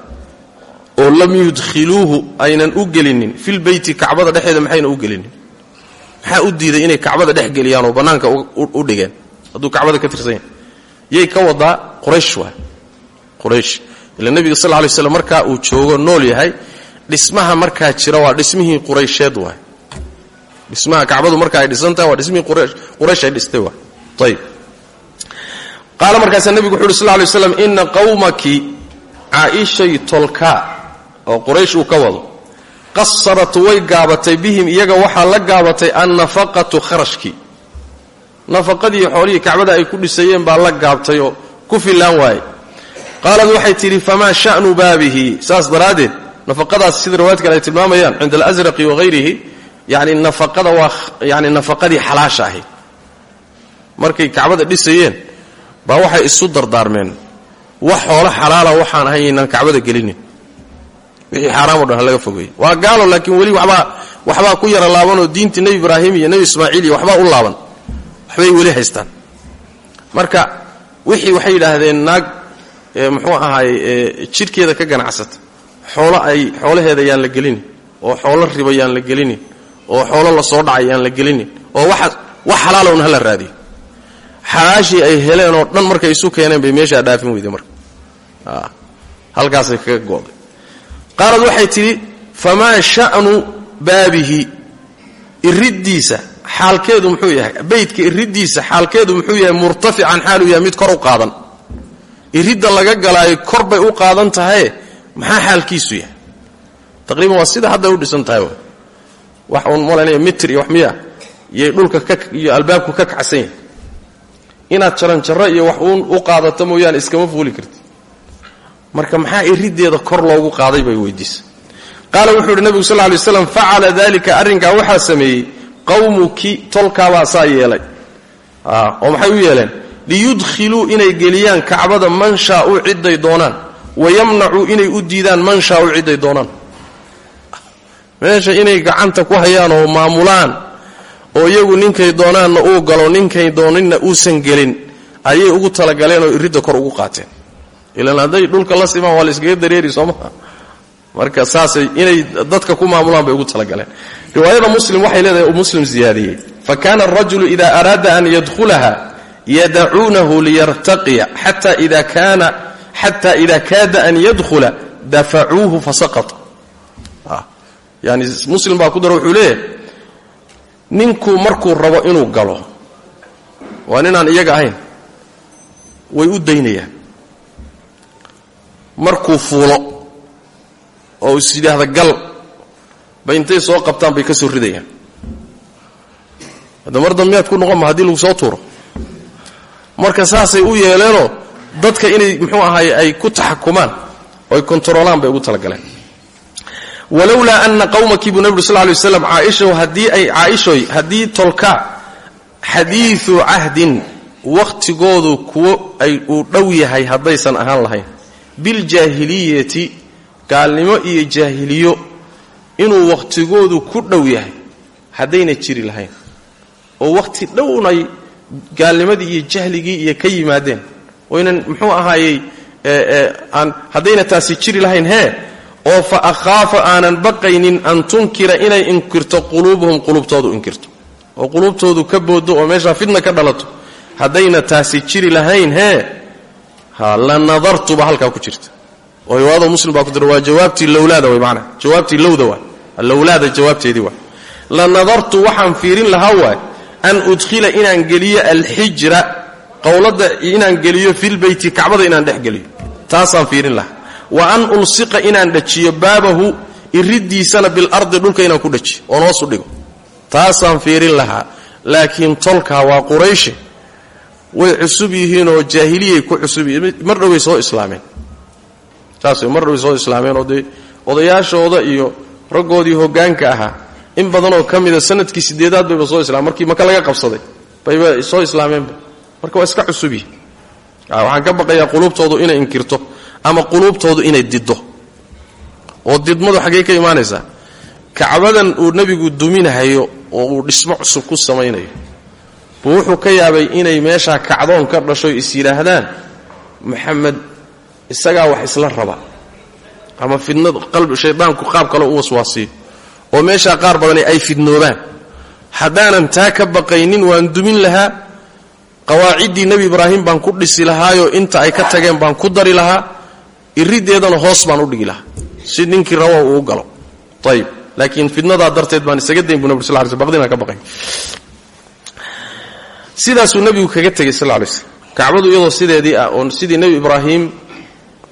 oo lam yudkhiluuhu aynan u gelinin filbeyti kacbada dhexeeda maxayna u gelinin? Maxaa u diiday inay kacbada dhex geliyaan oo bannaanka u dhigeen? Hadduu kacbada ka tirsan yahay. Yay ka wadaa quraysh waa. Quraysh. Ila nebiga sal lay slam markaa uu joogo nool yahay dhismaha markaa jira waa dhismihii quraysheed waay dhismaha kacbadu marka ay dhisan tahay waa dhismihii quraysh ay dhistay waay ayib qaala markaasaa nebigu wuxu uhi sal lay slam ina qawmaki caaishay tolkaa oo quraysh uu ka wado. Qasarat way gaabatay bihim iyaga waxaa la gaabatay annafaqatu kharashkii nafaqadii xoolihii kacbada ay ku dhisayeen baa la gaabtay oo ku fillaan waaye qaalad waxay tidhi famaa sha'nu baabihi. Saas daraaddeed nafaqadaas sida riwaayad kale ay tilmaamayaan cinda alasraqi wahayrihi yani nafaqada waa yani nafaqadii xalaasha markay kacbada dhisayeen baa waxay isu dardaarmeen. Wax xoolo xalaala waxaan ahay inaan kacbada gelinin. Wixii xaaraamo dhan ha laga fogeeyo waa gaalo laakiin weli wabaa waxbaa ku yara laabanoo diintii nebi ibraahim iyo nebi ismaaciil iyo waxbaa u laaban. Waxbay weli haystaan. Marka wixii waxay yidhaahdeen naag muxuu ahaay jidhkeeda ka ganacsata. Xoolo ay xoolaheeda yaan la gelinin oo xoolo riba yaan la gelinin oo xoolo la soo dhacay yaan la gelinin oo wax xalaalown hala raadiyo xalaashii ay heleen oo dhan markay isu keeneen bay meeshaa dhaafin weyday marka. Halkaasay kaga go'day. Qaalad waxay tidhi famaa sha'nu baabihi? Iriddiisa xaalkeedu muxuu yahay beydka iriddiisa xaalkeedu muxuu yahay murtafican xaaluu yahay mid kor u qaadan. Iridda laga galaayo kor bay u qaadan tahaye maxaa xaalkiisu yahay? Taqriiban waa sida hadday u dhisan tahay wax uun malanaya mitir iyo wax miya iyay dhulka iyo albaabku ka kacsan yahay inaad jaranjarro iyo wax uun u qaadato mooyaane iskama fuuli karti marka maxaa iriddeeda kor loogu qaaday bay weydiisay qaala wuxuu yidhi nebigu sal alay waslam facala dalika arrinkaa waxaa sameeyey qawmuki tolkaabaa saa yeelay. Oo maxay u yeeleen? Liyudkhiluu inay geliyaan kacbada man shaau cidday doonaan wayamnacuu inay u diidaan man shaau cidday doonaan. Meesha inay gacanta ku hayaan oo maamulaan oo iyagu ninkay doonaanna uu galo ninkay dooninna uusan gelin ayay ugu talagaleen oo iridda kor ugu qaateen. Ilaan hadday dhulka la simaan waa la iskaga dareeri soo maha marka saasay inay dadka ku maamulaan bay ugu talagaleen. Riwaayada muslim waxay leedahay uu muslim ziyaadiyey fa kaana arajulu ida araada an yadkhulaha yadacuunahu liyartaqiya xata ida kaada an yadkhula dafacuuhu fasaqata yani muslim baa ku dara wuxuu leeyahay ninku markuu rabo inuu galo waa ninaan iyaga ahayn way u daynayaan. Markuu fuulo oo is yidhaahda gal bay intay soo qabtaan bay ka soo ridayaan. Hadda mar dambeyaad ku noqon ma haddii lagu soo tuuro. Marka saasay u yeeleenoo dadka inay muxuu ahaay ay ku taxakumaan oo ay kontaroolaan bay ugu talagaleen walowlaa ana qawmaki buu nebi uri sal lay waslam caaishoy haddii tolka xadiidu cahdin wakhtigoodu kuwo ay uu dhow yahay haddaysan ahaan lahayn. Biljaahiliyati gaalnimo iyo jaahiliyo inuu wakhtigoodu ku dhow yahay haddayna jiri lahayn. Oo wakhti dhownay gaalnimadii iyo jahligii iyo ka yimaadeen. Oynan muxuu ahaayey aan haddayna taasi jiri lahayn hee oo fa akhaafa aanan baqaynin an tunkira inay inkirto quluubuhum qulubtoodu inkirto. oo quluubtoodu ka boodo oo meeshaa fidna ka dhalato. haddayna taasi jiri lahayn hee ha la nadartuba halkaa ku jirta. oo riwaayada muslim baa ku jira waa jawaabtii way maanaa jawaabtii lowda waa. Lowlaada jawaabteedii waa. La nadartu waxaan fiirin lahaa waay an udkhila inaan geliyo alxijra qowladda inaan geliyo filbeyti kacbada inaan dhex geliyo. Taasaan fiirin lahaa wa an ulsiqa inaan dhajiyo baabahu iriddiisana bilardi dhulka inaan ku dhajiyo oon hoos u dhigo. Taasaan fiirin lahaa laakiin tolkaa waa qurayshe way cusub yihiinoo jaahiliyay ku cusub yihiin. Mar dhoway soo islaameen. Saas mar dhoway soo islaameen oo dee odayaashooda iyo raggoodii hoggaanka ahaa. In badanoo ka mida sannadkii sideedaad bayba soo islaameen. Markii maka laga qabsaday bayba soo islaameenba marka waa iska cusub yihiin waxaan ka baqayaa quluubtoodu inay inkirto ama quluubtoodu inay diddo. Oo didmadu xaggee ka imaanaysaa kacbadan uu nebigu duminahayo oo uu dhismo cusub ku samaynayo. Buu wuxuu ka yaabay inay meeshaa kacdoon ka dhashoy is yidhaahdaan maxamed isagaa wax isla raba. Ama fidnad shaydaanku qaab kale u waswaasiyo. Oo meeshaa qaar badani ay fidnoobaan haddaanan taa ka baqaynin waan dumin lahaa. Qawaaciddii nebi ibraahim baan ku dhisi lahaayoo inta ay ka tageen baan ku dari lahaa iriddeedana hoos baan u dhigi lahaa. Si ninkii rabo uu galo. Ayib laakiin fidnadaa darteed baan isaga dayn bu sal sl baqdinaan ka baqay. Sidaasuu nebigu kaga tegey sal lay slm kacbadu iyadoo sideedii ah oo sidii nebi ibraahim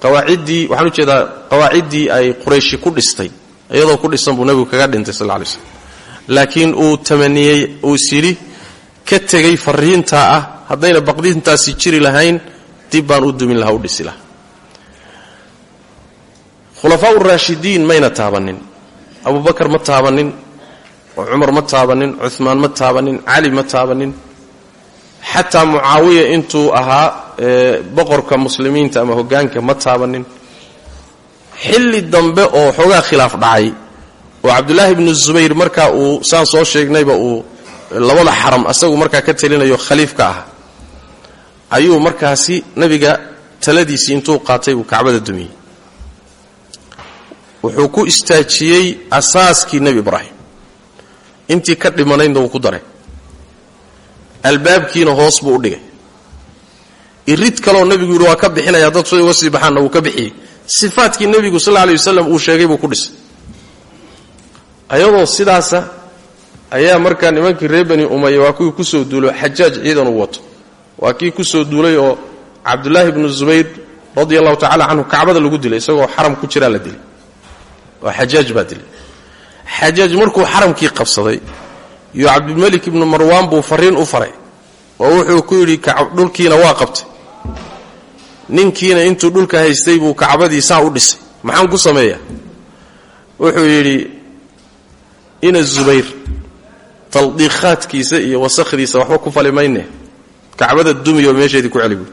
qawaaciddii waxaan u jeedaa qawaaciddii ay qurayshi ku dhistay. Iyadoo ku dhisan buu nebigu kaga dhintay sal lay slm laakiin uu tamaniyey uu isyidhi ka tegey fariintaa ah. Haddayna baqdintaasi jiri lahayn dib baan u dumin lahaa u dhisi lahaa khulafaa uraashidiin mayna taabanin. Abubakar ma taabanin cumar ma taabanin cumaan ma taabanin cali ma taabanin. Xataa mucaawiya intuu ahaa boqorka muslimiinta ama hogaanka ma taabanin. Xilli dambe oo xoogaa khilaaf dhacay oo cabdulaahi bnu zubayr markaa uu saan soo sheegnayba uu labada xaram asagu markaa ka talinayo khaliifka ah. Ayuu markaasi nebiga taladiisii intuu qaatay uu kacbada dumiyey wuxuu ku istaajiyey asaaskii nebi ibraahim. Intii ka dhimanaydna wuu ku daray. Albaabkiina hoos buu u dhigay. Irid kaloo nebigu yidhi waa ka bixinaya dad say uga sii baxaanna wuu ka bixiyey sifaatkii nebigu sal lla alay wasalam uu sheegay buu ku dhisay. Ayadoo sidaasa ayaa markaa nimankii reer bani umaya waa kuwii ku soo duulo xajaaj ciidan uu wato. Waa kii ku soo duulay oo cabdulaahi bnu zubayr radi allahu tacala canhu kacbada lagu dilay isagoo xaram ku jiraa la dilay waa xajaaj baa dilay xajaaj markuu xaramkii qabsaday iyo cabdilmelik ibnu marwaan buu fariin u faray oo wuxuu ku yidhi dhulkiina waa qabtay. Ninkiina intuu dhulka haystay buu kacbadii saa u dhisay. Maxaan ku sameeyaa? Wuxuu yidhi ina zubayr taldiikhaadkiisa iyo wasakhdiisa waxba ku fali mayne kacbada dumiyo meesheedii ku celi buui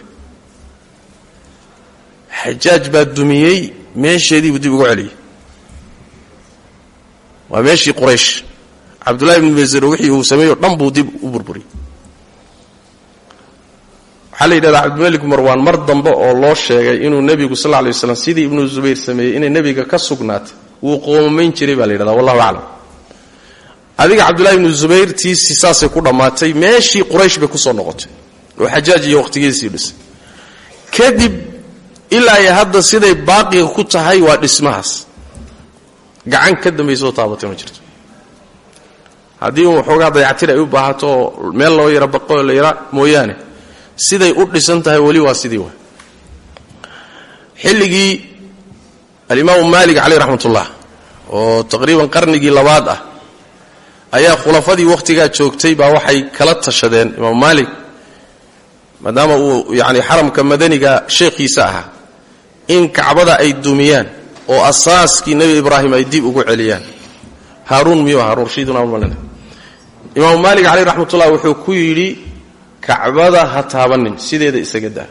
dib ugu celiyey waa meeshii quraysh. Cabdullahi ibnu masr wixii uu sameeyo dhan buu dib u burburiyey waxaa la yidhahdaa cabdimalik marwaan mar dambe oo loo sheegay inuu nebigu sal lla lay waslam sidii ibnu zubayr sameeyey inay nebiga ka sugnaatay. Wuu qoomamayn jiray baa la yidhahda wallahu aclam. Adiga cabdullahi ibnu zubayr tiisi saasay ku dhammaatay meeshii quraysh bay ku soo noqotay. Oo xajaaj iyo wakhtigiisii dhisay. Kadib ilaa iyo hadda siday baaqiga ku tahay waa dhismahaas gacan ka dambaysoo taabatay ma jirto. Haddii un waxoogaa dayactir ay u baahato oo meel loo yara baqo la yara mooyaane siday u dhisan tahay weli waa sidii wa xilligii alimaamu maalik caleyh raxmatullah oo taqriiban qarnigii labaad ah ayaa khulafadii wakhtigaa joogtay baa waxay kala tashadeen imaamu maalik maadaama uu yani xaramka madaniga sheekhiisa ahaa in kacbada ay dumiyaan oo asaaskii nebi ibraahim ay dib ugu celiyaan. Haaruun miyuu haruun rashiidunamalen imaamu maalik caleyh raxmatullah wuxuu ku yidhi kacbada ha taabanin sideeda isaga daa.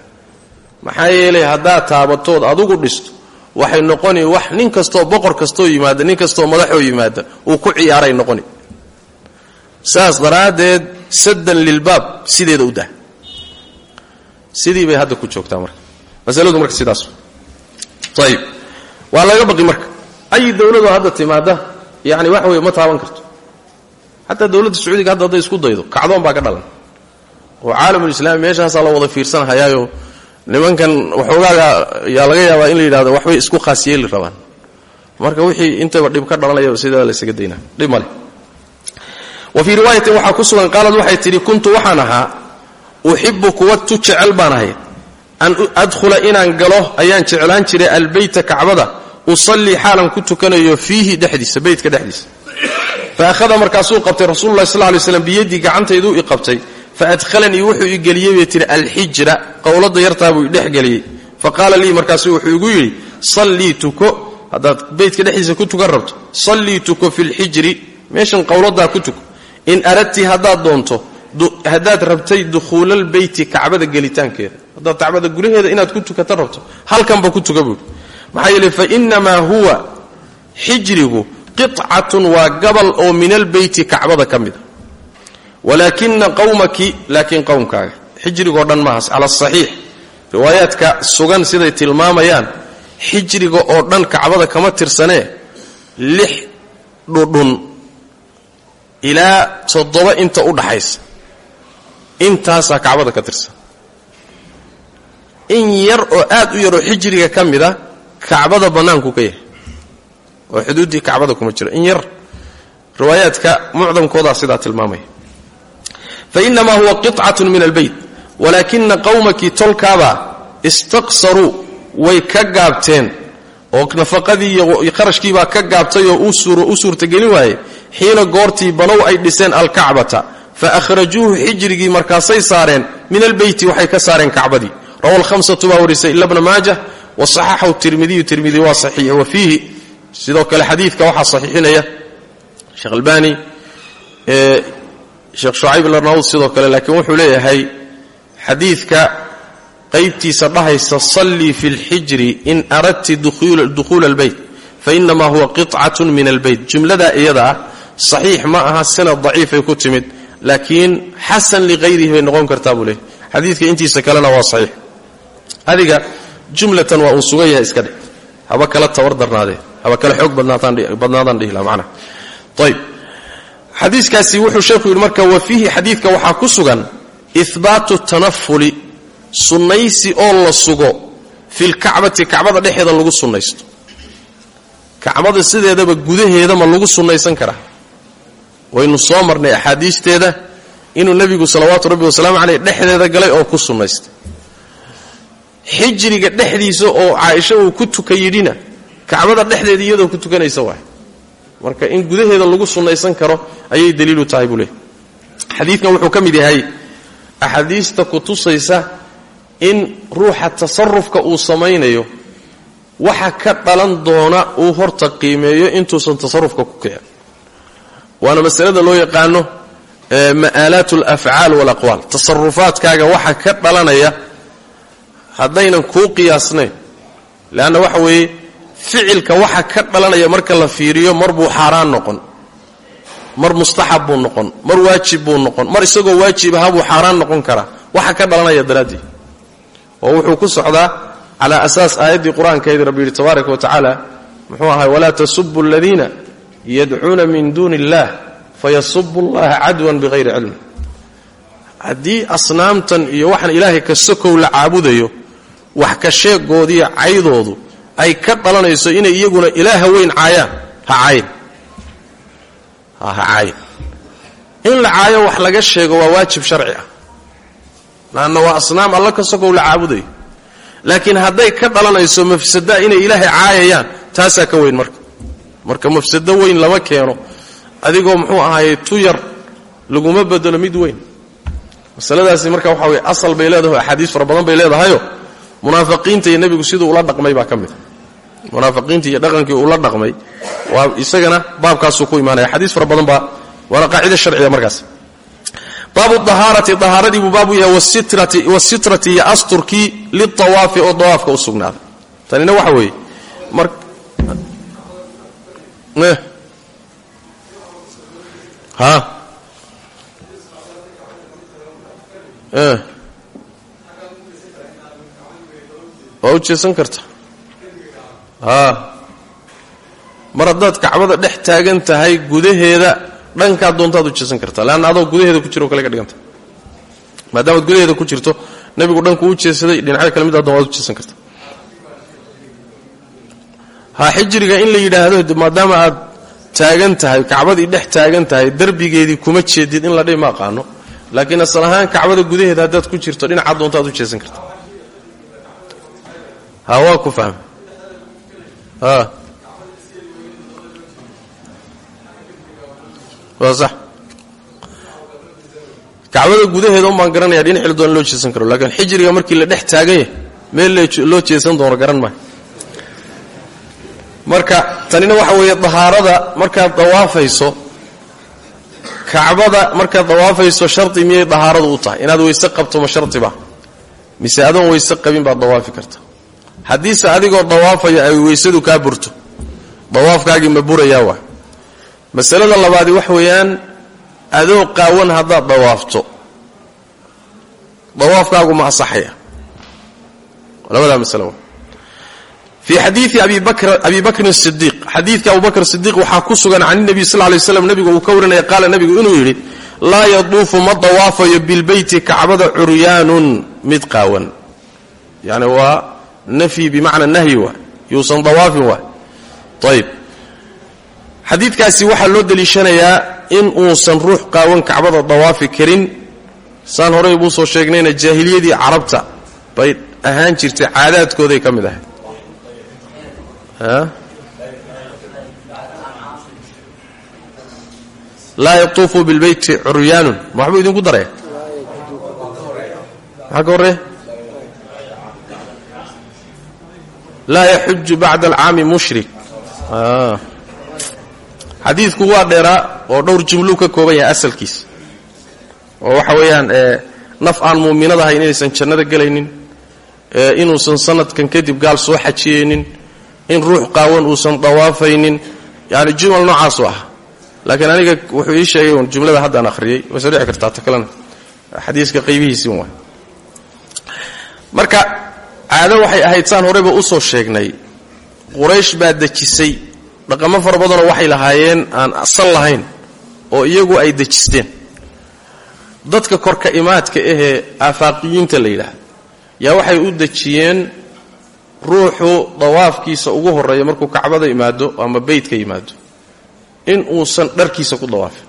Maxaa yeelay haddaad taabatood adugu dhisto waxay noqoni wax nin kastoo boqor kastoo yimaada nin kastoo madaxoo yimaada uu ku ciyaaray noqoni. Saas daraaddeed saddan lilbaab sideeda u dah sidii bay hadda ku joogtaa marka. Masaladu marka sidaas. Ayib waa laga baqi marka. Ay dowladoo hadda timaada yani waxa weye ma taaban karto. Xataa dowladda sacuudiga hadda hadday isku daydo kacdoon baa ka dhalan. Oo caalamulislaami meeshaasaa la wada fiirsanahayaayo. Nimankan waxoogaaga yaa laga yaabaa in la yidhahdo waxbay isku khaas yeeli rabaan. Marka wixii intaba dhib ka dhalanaya sidaa la ysaga daynaa. Dhib male wa fii riwaayatin waxaa ku sugan qaalad waxay tidhi kuntu waxaan ahaa uxibu kuwa tu jecel an adkhula inaan galo ayaan jeclaan jiray albeyta kacbada usallii xaalan ku tukanayo fiihi dhexdiisa beytka dhexdiisa. Fa ahada markaasuu qabtay rasuululahi sal lay slam biyadii gacantayduu i qabtay. Fa adhalanii wuxuu i geliyey bay tihi alxijra qowladda yartaa buu idhexgeliyey fa qaala lii markaasu wuxuu igu yidhi sallii tuko. Haddaad beytka dhexdiisa ku tukan rabto sallii tuko fi lxijri meeshan qowladdaa ku tuko. In aradti haddaad doonto haddaad rabtay dukhuulalbeyti kacbada gelitaankeeda. Haddaad kacbada gudaheeda inaad ku tukata rabto. Halkanba ku tuka buuri maxaa yeele fa inamaa huwa xijrigu qicatun waa gabal oo min albeyti kacbada ka mida walaakina qawmaki laakiin qowmkaaga xijrigoo dhan maahas cala asaxiix riwaayaadka sugan siday tilmaamayaan xijriga oo dhan kacbada kama tirsanee lix dhudhun ilaa toddoba inta u dhaxaysa. Intaasaa kacbada ka tirsan. In yar oo aad u yaroo xijriga ka mid a kacbada bannaanku ka yahay. Oo xuduuddii kacbada kuma jiro. In yar riwaayaadka mucdamkoodaa sidaa tilmaamaya fa inamaa huwa qicatun min albeyt walaakina qowmaki tolkaabaa istaqsaruu way ka gaabteen. Oo nafaqadii iyo qarashkiibaa ka gaabtay oo u suurtagelin waayey xiina goortii banow ay dhiseen alkacbata. Fa ahrajuuhu xijrigii markaasay saareen min albeyti waxay ka saareen kacbadii. Rawa lhamsatu baa warisay ila bna maajah wa saxaxahu tirmidiyu tirmidi waa saxiix wa fiihi. Sidoo kale xadiidka waxaa saxiixinaya sheekh albani sheekh shucayb larnaud sidoo kale laakiin wuxuu leeyahay xadiidka qaybtiisa dhahaysa sallii fi lxijri in aradti dukhuula albeyt fainamaa huwa qicatun min albeyt jumladaa iyada ah ma aha sanad daciifay ku timid laakiin xasan liqayrihi bay noqon kartaa buu leeyahy xadiidka intiisa kalena waa saxiix. Adiga jumlatan waa uu yahay iska dheh haba kala tawar darnaadee haba kala xoog badnaadaan dhihi laha macnaha ayb xadiiskaasi wuxuu sheekhu yidhi marka wa fiihi xadiidka waxaa ku sugan ihbaatu tanafuli sunnaysi oo la sugo filkacbati kacbada dhexeeda lagu sunnaysto. Kacbada sideedaba gudaheeda ma lagu sunnaysan karaa waynu soo marnay axaadiisteeda inuu nebigu salawaatu rabbi wasalaamu caleyh dhexdeeda galay oo ku sunnaystay xijriga dhexdiisa oo caaisha uu ku tuka yidhina kacbada dhexdeeda iyadoo ku tukanaysa waay. Marka in gudaheeda lagu sunnaysan karo ayay daliilu tahay buu leey xadiidkan wuxuu ka mid yahay axaadiista ku tusaysa in ruuxa tasarufka uu samaynayo waxa ka dhalan doona uu horta qiimeeyo intuusan tasarufka ku kicin. Waana masalada loo yaqaano ma'aalaat alafcaal walaqwaal tasarufaadkaaga waxa ka dhalanaya haddaynan kuu qiyaasnayn leanna waxa weeye ficilka waxa ka dhalanaya marka la fiiriyo mar buu xaaraan noqon mar mustaxab buu noqon mar waajib buu noqon mar isagoo waajib ahaa buu xaaraan noqon karaa waxa ka dhalanaya daraaddii oo wuxuu ku socdaa calaa asaas aayaddii qur'aankeedii rabbi tabaaraka wa tacaala muxuu ahay walaa tasubu aladiina yadcuuna min duuni illaah fayasubu allaha cadwan bihayri cilmi haddii asnaamtan iyo waxaan ilaahay ka sokow la caabudayo wax ka sheegoodiiyo caydoodu ay ka dhalanayso inay iyaguna ilaaha weyn caayaan. Ha caayin. Ha caayin. In la caayo wax laga sheego waa waajib sharci ah. Laanna waa asnaam alla ka sokow la caabudayo laakiin hadday ka dhalanayso mafsadaa inay ilaahay caayayaan taasaa ka weyn marka. Marka mafsado weyn lama keeno adigoo muxuu ahaaye tu yar laguma bedelo mid weyn. Masaladaasi marka waxa weye asal bay leedahay axaadiis fara badan bay leedahayo munaafiqiinta iyo nebigu siduu ula dhaqmay baa ka mid a munaafiqiinta iyo dhaqankii uula dhaqmay waa isagana baabkaasuu ku imaanaya. Xadiis fara badan baa waana qaacida sharciga markaas. Baabu dahaarati dahaaradii buu baabu yahay wasitrati iyo asturkii liawaafi oo dawaafka u sugnaaday. Tanina waxa weeye mar ha waa u jeesan karta. Mar haddaad kacbada dhex taagan tahay gudaheeda dhankaa doontaad u jeesan kartaa leanna adoo gudaheeda ku jiro kale ka dhiganta. Maadaamaad gudaheeda ku jirto nebigu dhanku u jeesaday dhinacyo kale mid adoon waad u jeesan karta. Ha xijiriga in la yidhaahdo maadaama aad taagan tahay kacbadii dhex taagan tahay derbigeedii kuma jeedid in la dhihi ma aqaano. Laakiin asal ahaan kacbada gudaheeda haddaad ku jirto dhinaca doontaad u jeesan karta ha waa ku fahmay ha. Waa sax. Kacbada gudaheeda un baan garanaya dhinaci la doona loo jeesan karo laakiin xijiriga markii la dhex taagan yahay meel loo jeesan doono garan maayo marka tanina waxa weeye dahaarada markaad dawaafayso kacbada markaad dawaafayso shardi miyay dahaaradu u tahay? Inaad weyse qabto ma shardiba mise adoon weyse qabin baad dawaafi karta haddiise adigoo dawaafaya ay weysadu kaa burto dawaafkaagii ma burayaa waa. Masalada labaadi wax weeyaan adoo qaawan haddaad dawaafto dawaafkaagu ma asaxaya labadaa masalo fii xadiidi abi bakrin sidiiq xadiidka abubakr sidiiq waxaa ku sugan can nabiy sal lay slam nebigu uu ka warinaya qaala nebigu inuu yidhi laa yaduufu ma dawaafayo bilbeyti kacbada curyaanun mid qaawan. Yani waa nafyi bimacna nahyi waa yuusan dawaafin waa ayb xadiidkaasi waxaa loo deliishanayaa in uusan ruux qaawan kacbada dawaafi karin. Saan horey buu soo sheegnayna jaahiliyadii carabta. Bay ahaan jirtay caadaadkooday ka mid ahayd laa yatuufu bilbeyti curyaanun waxbuu idinku daraya? Maxaa ka horreeya laa yaxuju bacda alcaami mushrik xadiidku waa dheeraa oo dhowr jumluu ka kooban yahay asalkiisa oo waxa weeyaan naf aan muuminad ahayn inaysan jannada gelaynin inuusan sanadkan kadib gaal soo xajiyeynin in ruux qaawan uusan dawaafaynin yani jumal noocaasu ah laakiin aniga wuxuu ii sheegay un jumlada haddaan akhriyey way soo kartaa ta kalena xadiiska qaybihiisii marka caado waxay ahayd saan horeyba u soo sheegnay. Quraysh baa dejisay. Dhaqamo fara badanoo waxay lahaayeen aan asal lahayn oo iyagu ay dejisteen. Dadka korka imaadka ahee aafaaqiyiinta la yidhaahdo yaa waxay u dejiyeen ruuxu dawaafkiisa ugu horreeya markuu kacbada yimaado ama beytka yimaado in uusan dharkiisa ku dawaafin.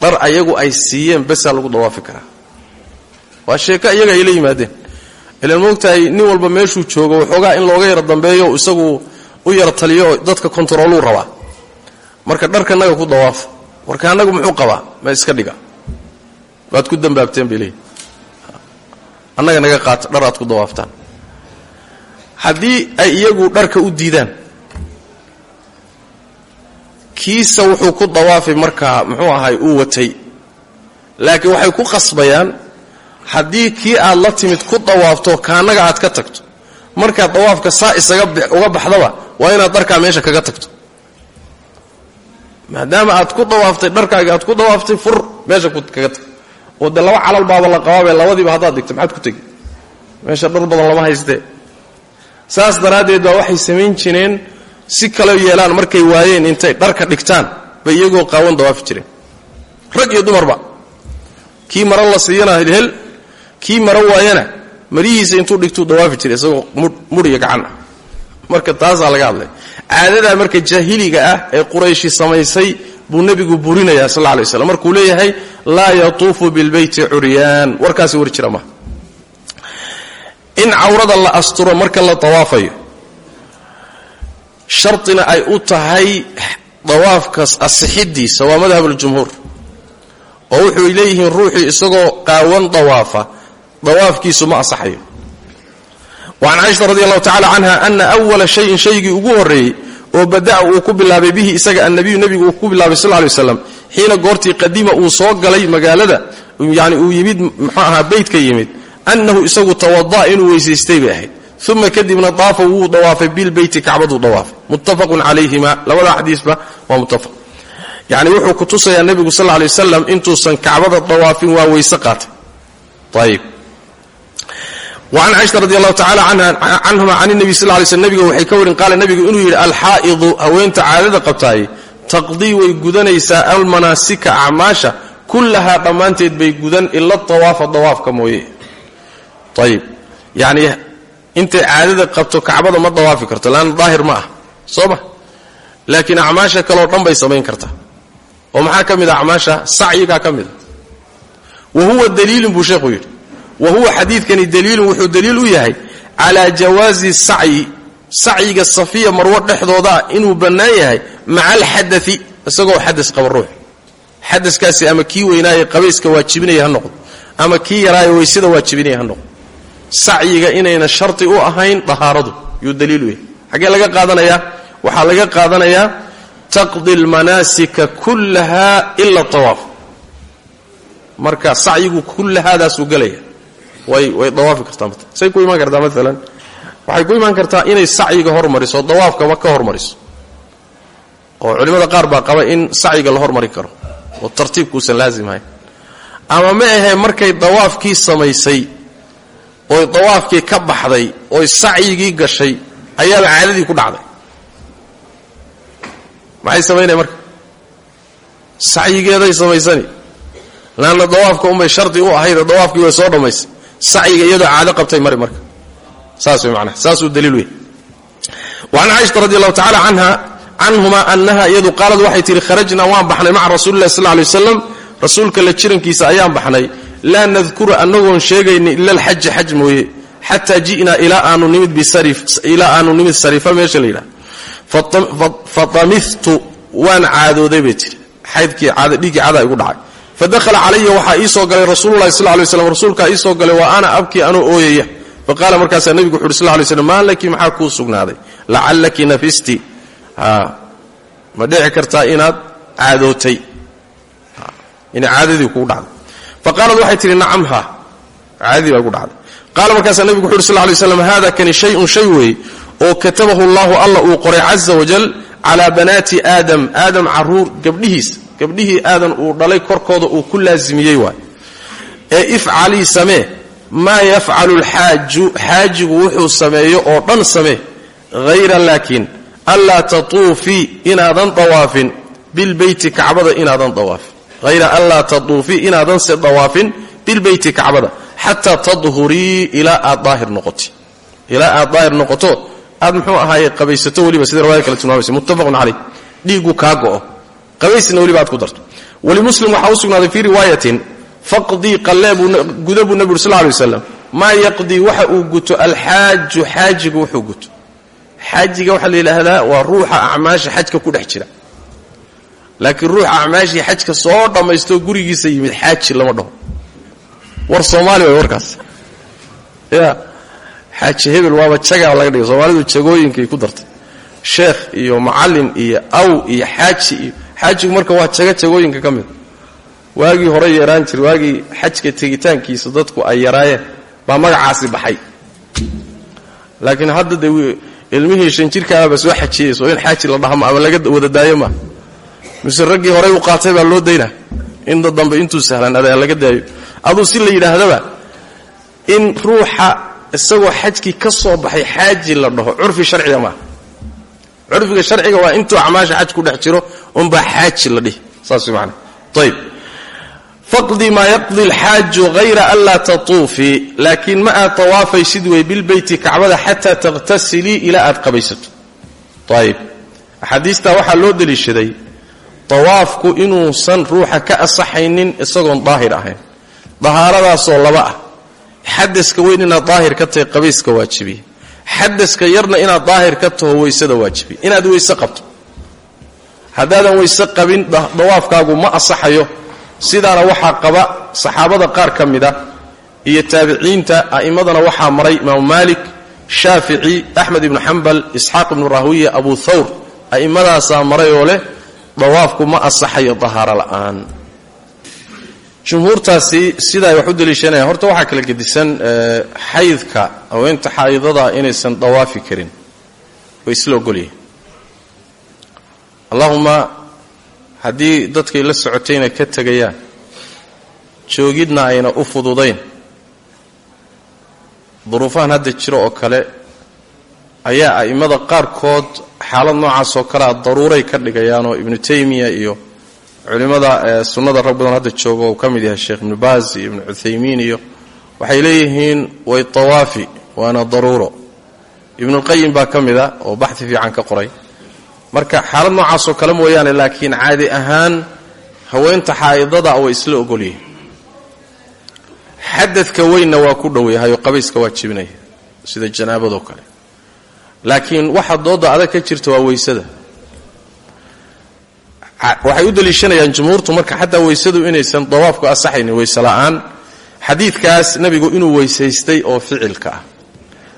Dhar ayagu ay siiyeen besaa lagu dawaafi karaa waa sheeko iyaga ay yimaadeen. Ilaan moogtahay nin walba meeshuu joogo waxoogaa in looga yaro dambeeyo isagu u yaro taliyo dadka kontarooluu rabaa. Marka dharka naga ku dawaafo warka annagu muxuu qabaa? Ma iska dhiga. Waad ku dambaabteen bay leeyihiin naga qaata dhar aad ku dawaaftaan. Haddii ay iyagu dharka u diidaan kiisa wuxuu ku dawaafay markaa muxuu ahay uu watay. Laakiin waxay ku qasbayaan haddii kii aad la timid ku dawaafto kaannaga aad ka tagto. Markaad dawaafka saa isaga baxdaba waa inaad dharkaa meesha kaga tagto. Maadaama aad ku dawaaftay dharkaagii aad ku dawaaftay fur meesha kaga tag. Oo dee laba calal baaba la qabaabee labadiiba haddaad dhigto maxaad ku tegi? Meesha dhar badan lama haystee. Saas daraaddeed baa waxay samayn jireen si kale yeelaan markay waayeen intay dharka dhigtaan bay iyagoo qaawan dawaafi jireen. Rag iyo dumarba kii maro la siiyana hel kii maro waayana marihiisa intuu dhigtuu dawaafi jiray isagoo mudh iyo gacan. Marka taasaa laga hadlay. Caadadaa marka jaahiliga ah ee qurayshi samaysay buu nebigu burinaya sal alay slam markuu leeyahay laa yatuufu bilbeyti curyaan. Warkaasi war jira maha in cawrada la asturo marka la dawaafayo shartina ay u tahay dawaafkas asixidiisa waa madhab aljumhuur oo wuxuy leeyihiin ruuxii isagoo qaawan dawaafa dawaafkiisu ma asaxayo. Wa can caaisha radi allahu tacala canha ana awala shayin shaygii ugu horreeyey oo bada'a uu ku bilaabay bihi isaga annabiyu nebigu uu ku bilaabay sal lay waslam xiina goortii qadima uu soo galay magaalada yani uu yimid muxuu ahaa beytka yimid annahu isagu tawada'a inuu weysaystay bay ahayd. Uma kadibna daafa wuu dawaafay bilbeyti kacbaduu dawaafay muttafaqun calayhima. Labada xadiisba waa muttafaq. Yani wuxuu ku tusayaa nebigu sal lay wasalam intuusan kacbada dawaafin waa weyse qaatay. Ayib wacan caaisha radi allahu tacala canhuma can nebi sal lay sl nebiga waxay ka warin qaala nebigu inuu yidhi alxaa'idu haweenta caadada qabtaay taqdii way gudanaysaa almanaasika acmaasha kullahaa dhammaanteed bay gudan ila dawaafa dawaafka mooye ayib yacni intay caadada qabto kacbada ma dawaafi karto laanna daahir ma ah soo ma laakiin acmaasha kaleo dhan bay samayn kartaa oo maxaa ka mid a wa huwa yidhi wa huwa xadiidkani daliilun wuxuu daliil u yahay calaa jawaazi sacyi sacyiga safiya marwo dhexdooda ah inuu bannaan yahay maca alxadai isagoo xadas qaba ruux. Xadaskaasi ama kii weynaaye qabayska waajibinaya noqdo ama kii yaraaye weysada waajibinaya noqdo. Sacyiga inayna sharti u ahayn dahaaradu yuu daliil u yahay. Laga qaadanayaa waxaa laga qaadanayaa taqdi almanaasika kullaha ila awaaf marka sacyigu kullahaadaasuu gelaya way dawaafi kartaa say ku imaan kartaa maalan waxay ku imaan kartaa inay sacyiga hormariso dawaafkama ka hormariso oo culimmada qaar baa qaba in sacyiga la hormari karo oo tartiibkuusan laasimahayn ama ma ahee markay dawaafkii samaysay oy dawaafkii ka baxday oy sacyigii gashay ayaaba caadadii ku dhacday. Maxay samaynaya marka? Sacyigeeday samaysani. Laanna dawaafka unbay shardi u ahaydee dawaafkii way soo dhammaysay sacyiga iyadoo caado qabtay mari marka saas way manaa saasuu daliil wey wacan caaishata radi allahu tacala canha canhuma annaha iyadu qaalad waxay tihi kharajnaa waan baxnay maca rasuulillahi sal lay waslam rasuulka la jirankiisa ayaan baxnay laa nadkuru annagoon sheegayni ila alxaja xaj mooye xataa ji'naa ilaa aanu nimid sariifa meesha la yidhaha fatamihtu waan caadooday bay tiri xaydkii dhiiggii cadaa igu dhacay fadakhala calaya waxaa ii soo galay rasuululahi sal lay slam rasuulkaa ii soo galay wa ana abkii anoo ooyaya faqaala markaasaa nebigu wuxu uhi sl lay slm maa maxaa kuu sugnaaday lacallaki nafisti ma dhici kartaa inaad caadootay ina caadadii kugu dhacday faqaalad waxay tihi nacam ha caadadii baa igu dhacday qaala markaasaa nebigu wuxu uhi sl lay slam hada kani shayun shay weeye oo katabahu allahu alla uu qoray caza wajal calaa banaati aadam aadam carruur gabdhihiisa gabdhihii aadan uu dhalay korkooda uu ku laasimiyey waay. ee ifcalii samee maa yafcalu lxaaju xaajigu wuxuu sameeyo oo dhan samee hayra laakiin anlaa tatuufii inaadan dawaafin bilbeyti kacbada inaadan dawaafin. Hayra anlaa tatuufii inaadan se dawaafin bilbeyti kacbada xataa tadhurii ilaa aad daahir noqoti. Ilaa aad daahir noqoto aad muxuu ahaaye qabaysato weliba sida riwayada kale tilmaamaysa muttafaqun caleyh dhiiggu kaa go'o qabaysna weliba aad ku darto. Walimuslim waxaa u sugnaaday fii riwaayatin faqdii qalleeguda buu nebi uri sal lay waslam maa yaqdii waxa uu guto alxaaju xaajigu wuxuu guto. Xaajiga waxaa la waa ruuxa acmaasha xajka ku dhex jira. Laakiin ruuxa acmaashii xajka soo dhammaystoo gurigiisa yimid xaaji lama dhaho. War soomaali way warkaas. Ya xaaji hebel waaba jagaa laga dhigay. Soomaalidu jagooyinkay ku dartay. Sheekh iyo macallin iyo aw iyo xaaji iyo xaajigu marka waa jaga jagooyinka ka mid. Waagii hore yaraan jir waagii xajka tegitaankiisa dadku ay yaraayeen baa magacaasi baxay. Laakiin hadda dee ilmihii shan jirkaababa soo xajiyey soo in xaaji la dhahmo ama laga wada daayo maa mise raggii horey u qaatay baa loo daynaa. Inta dambe intuu sahlan adaa laga daayo. Aduu si la yidhaahdaba in ruuxa isagoo xajkii ka soo baxay xaaji la dhaho curfi sharciga maaha curfiga sharciga waa intuu acmaasha xaj ku dhex jiro unbaa xaaji la dhihi. Saas maana ayb faqdi maa yaqdi alxaaju hayra an laa tatuufii laakiin ma aad tawaafaysid wey bilbeyti kacbada xataa takhtasilii ilaa aad qabaysato. Ayib axaadiistaa waxaa loo deliishaday tawaafku inuusan ruuxa ka asaxaynin isagoon daahir ahayn. Dahaaradaasoo laba ah. Xadaska weyn inaad daahir ka tahay qabayska waajibiye xadaska yarna inaad daahir ka taho weysada waajibiye inaad weyse qabto. Haddaadan weyse qabin dawaafkaagu ma asaxayo sidaana waxaa qaba saxaabada qaar ka mida iyo taabiciinta a'immadana waxaa maray imaamu maalik shaafici axmed ibnu xambal isxaaq ibnu rahwiya abu thawr. A'immadaasaa maray oo leh dawaafku ma asaxayo dahaaro la'aan jumhuurtaasi sida ay wax u daliishanayaan. Horta waxaa kala gedisan xaydka haweenta xaydada inaysan dawaafi karin. Way isla ogolyihin allahuma haddii dadkay la socotayna ka tegayaan joogidna ayna u fududayn. Duruufahan hadda jiro oo kale ayaa a'immada qaarkood xaalad noocaas oo kalea daruuray ka dhigayaanoo ibnu taymiya iyo culimmada sunnada rag badan hadda jooga uu ka mid yahay sheekh ibnu baaz iyo ibnu cuthaymiin iyo waxay leeyihiin way tawaafi waana daruuro. Ibnulqayim baa ka mid a oo baxdi fiican ka qoray. Marka xaalad noocaasoo kale mooyaane laakiin caadi ahaan haweenta xaa'idada way isla ogolyihiin. Xadadka weynna waa ku dhoweyahay oo qabayska waa jibinaya sida janaabadoo kale. Laakiin waxa dooda adag ka jirta waa weysada waxay u daliishanayaan jumhuurtu marka xataa weysadu inaysan dawaafku asaxaynin weyse la'aan xadiidkaas nebigu inuu weysaystay oo ficilka ah.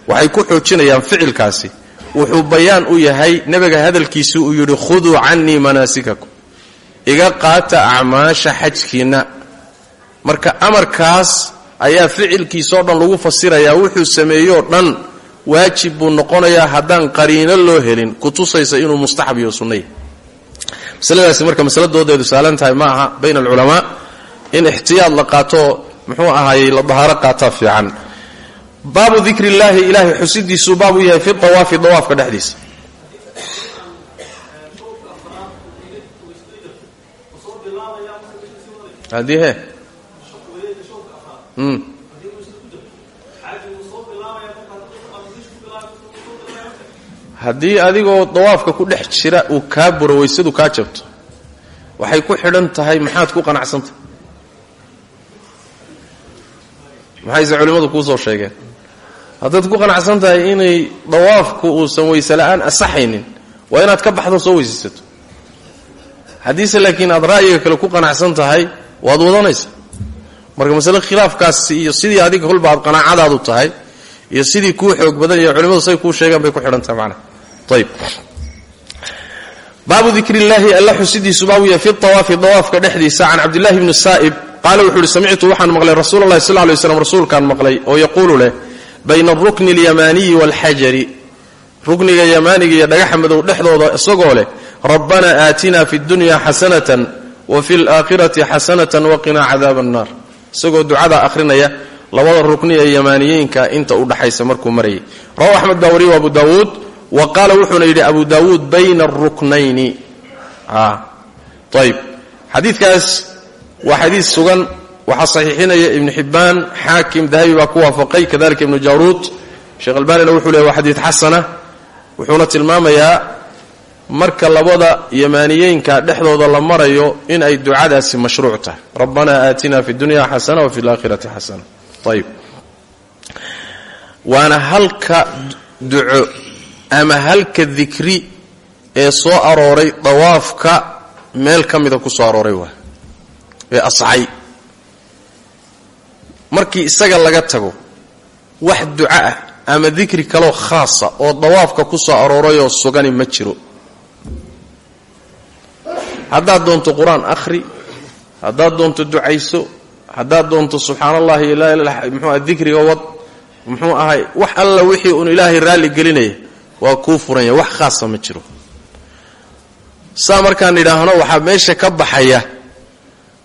Waxay ku xoojinayaan ficilkaasi. Wuxuu bayaan u yahay nebiga hadalkiisu uu yidhi khuduu cannii manaasikakum. Iga qaata acmaasha xajkiinna. Marka amarkaas ayaa ficilkiisao dhan lagu fasirayaa wuxuu sameeyoo dhan waajib buu noqonayaa haddaan qariino loo helin kutusaysa inuu mustaxab iyo sunnaya masaladaasi marka masaladoodeedu saalan tahay ma aha bayna alculamaa in ixtiyaad la qaato muxuu ahaayey la dahaaro qaataa fiican. Baabu dikri illaahi ilaahay xusidiisuu baab yahay fi dawaafi dawaafka dhexdiisa. Haddii he haddii adigoo dawaafka ku dhex jira uu kaa buro weysadu kaa jabto. Waxay ku xidhan tahay maxaad ku qanacsantahay maxayse culimmadu kuu soo sheegeen? Haddaad ku qanacsan tahay inay dawaafku uusan weyse la'aan asaxaynin waa inaad ka baxdo soo weysaysato haddiise laakiin aad ra'yiga kale ku qanacsan tahay waad wadanaysa. Marka masale khilaafkaasi iyo sidii adiga kolba aad qanaacadaadu tahay iyo sidii kuu xoog badan iyo culimmadu say kuu sheegaan bay ku xidhan tahay macnaha baabu dikri illaahi alla xusidiisu baabu yahay fi awaafi dawaafka dhexdiisa can cabdillahi bni saa'ib. Qaala wuxuu uhi samictu waxaan maqlay rasuula allahi sal lay slam rasuulkaan maqlay oo yaquulu leh bayna alrukni alyamaaniyi waalxajari rukniga yamaaniga iyo dhagaxa madow dhexdooda isagoo leh rabbanaa aatina fi dunya xasanatan wa fi alaakhirati xasanatan waqinaa cadaaba annaar isagoo ducada akhrinaya labada rukni ee yamaaniyeenka inta u dhaxaysa markuu marayay. Rawahu axmed baa wariye abu daawuud wa qaala wuxuuna yidhi abu daawuud bayna aruknayni ayb xadiidkaas waa xadiid sugan waxaa saxiixinaya ibnu xibbaan xaakim dahabi baa ku waafaqay kadalika ibnu jawruud. Sheekh albanina wuxuu leey waa xadiid wuxuuna tilmaamayaa marka labada yamaaniyeynka dhexdooda la marayo in ay ducadaasi mashruuc tahay. Rabbanaa aatina fi dunya xasana wa fi alaakhirati xasana. Ayb waana halka duco ama halka dikri ee soo arooray dawaafka meel ka mida ku soo arooray waa ee asaxay markii isaga laga tago wax duco ah ama dikri kaloo khaasa oo dawaafka ku soo aroorayoo sugani ma jiro. Haddaad doonto qur'aan akhri haddaad doonto ducayso haddaad doonto subxaan allahi mxua dikriga wad muxuu ahay wax alla wixii uun ilaahay raalli gelinaya waa kuu furanya wax khaasa ma jiro. Saa markaan idhaahno waxaa meesha ka baxaya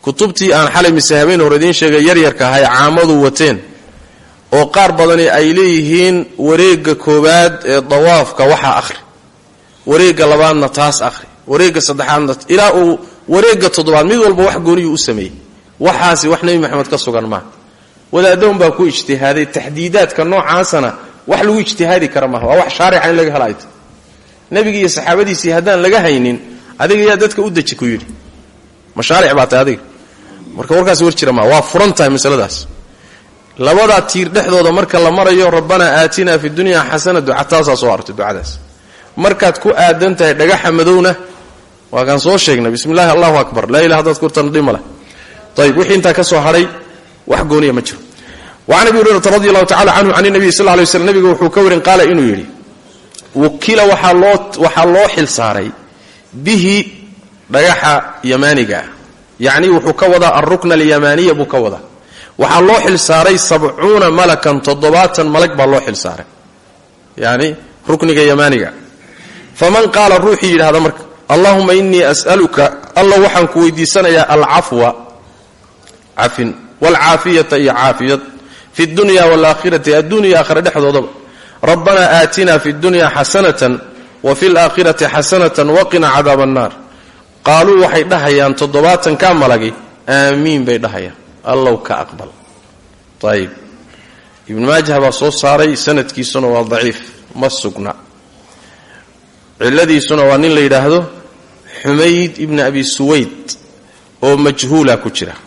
kutubtii aan xalay mise habeen hore idiin sheegay yaryarka ahay caamadu wateen oo qaar badani ay leeyihiin wareegga koowaad ee dawaafka waxaa akhri wareegga labaadna taas akhri wareegga saddexaadna ilaa uu wareegga toddobaad mid walba wax gooniyuu u sameeyey. Waxaasi wax nebi maxamed ka sugan maaha wadaaddoon baa ku ijtihaaday taxdiidaadka noocaasana wax lagu ijtihaadi kara maaha waa wax shaarica in laga hela ayta nebigi iyo saxaabadiisii haddaan laga haynin adiga yaa dadka u deji ku yidhi. Mashaaric baa tahay marka warkaas war jira maa waa furan tahay masaladaas. Labadaa tiir dhexdooda marka la marayo rabbanaa aatinaa fi dunya xasana duca taasaa soo artay ducadaas. Markaad ku aadan tahay dhagaxa madowna waa kaan soo sheegnay bismi illaahi allahu akbar laa ilah hadaad kurtan dhimale ayb wixii intaa ka soo hadhay wax gooniya ma jiro wacan abi hurayrata radi allahu tacala canhu can nabiyi sal lay slam nabiga wuxuu ka warin qaala inuu yidhi wukila waxaa loo xil saaray bihi dhagaxa yamaaniga ah yacnii wuxuu ka wadaa alrukna alyamaaniya buu ka wadaa waxaa loo xil saaray malakan toddobaatan malag baa loo xil saaray rukniga yamaaniga faman qaala ruuxii yidhahda marka allahuma inii as'aluka alla waxaan ku weydiisanayaa alcafwa cafin waalcaafiyata iyo caafiyad fi dunya waalaakhirati addunya aakhira dhexdoodaba rabbanaa aatina fi dunya xasanatan wa fi laakhirati xasanatan waqina cadaaba annaar qaaluu waxay dhahayaan toddobaatankaa malagi aamiin bay dhahayaan allow ka aqbal ayib ibnu maajah baa soo saaray sanadkiisuna waa daciif ma sugna cilladiisuna waa nin la yidhaahdo xumayd ibni abi suwayd oo majhuula ku jira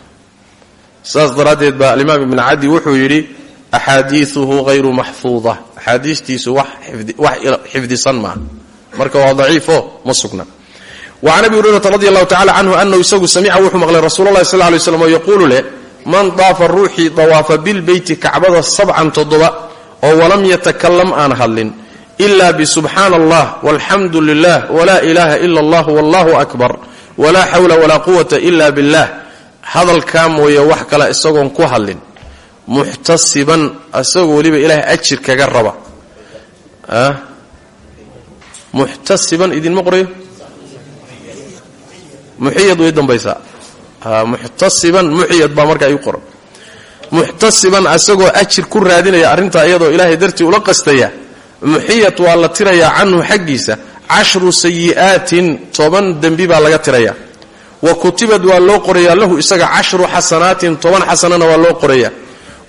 saas daraaddeed baa alimaam ibn cadi wuxuu yidhi axaadiiuhu hayru maxfuuda axaadiistiisu wax xifdisan maaha marka waa daciifo ma sugna. Wacan abi hurayrata radi allahu tacala canhu anahu isagu samica wuxuu maqlay rasuula llahi sal lay slam oo yaquulu leh man daafa ruuxii dawaafa bilbeyti kacbada sabcan toddoba oo walam yatakalam aan hadlin ila bisubxaana allah walxamdu lilah wlaa ilaha ila allah wallahu akbar walaa xawla walaa quwata ila billah hadalkaa mooye wax kale isagoon ku hadlin muxtasiban isagoo weliba ilaahay ajir kaga raba. Muxtasiban idinma qorayo? Muxiyad way dambaysaa. Muxtasiban muxiyad baa markaa igu qoran. Muxtasiban isagoo ajir ku raadinaya arrintaa iyadoo ilaahay dartii ula qastaya muxiyad waa la tirayaa canhu xaggiisa cashru sayi'aatin toban dembi baa laga tirayaa wa kutibad waa loo qorayaa lahu isaga cashru xasanaatin toban xasanana waa loo qorayaa.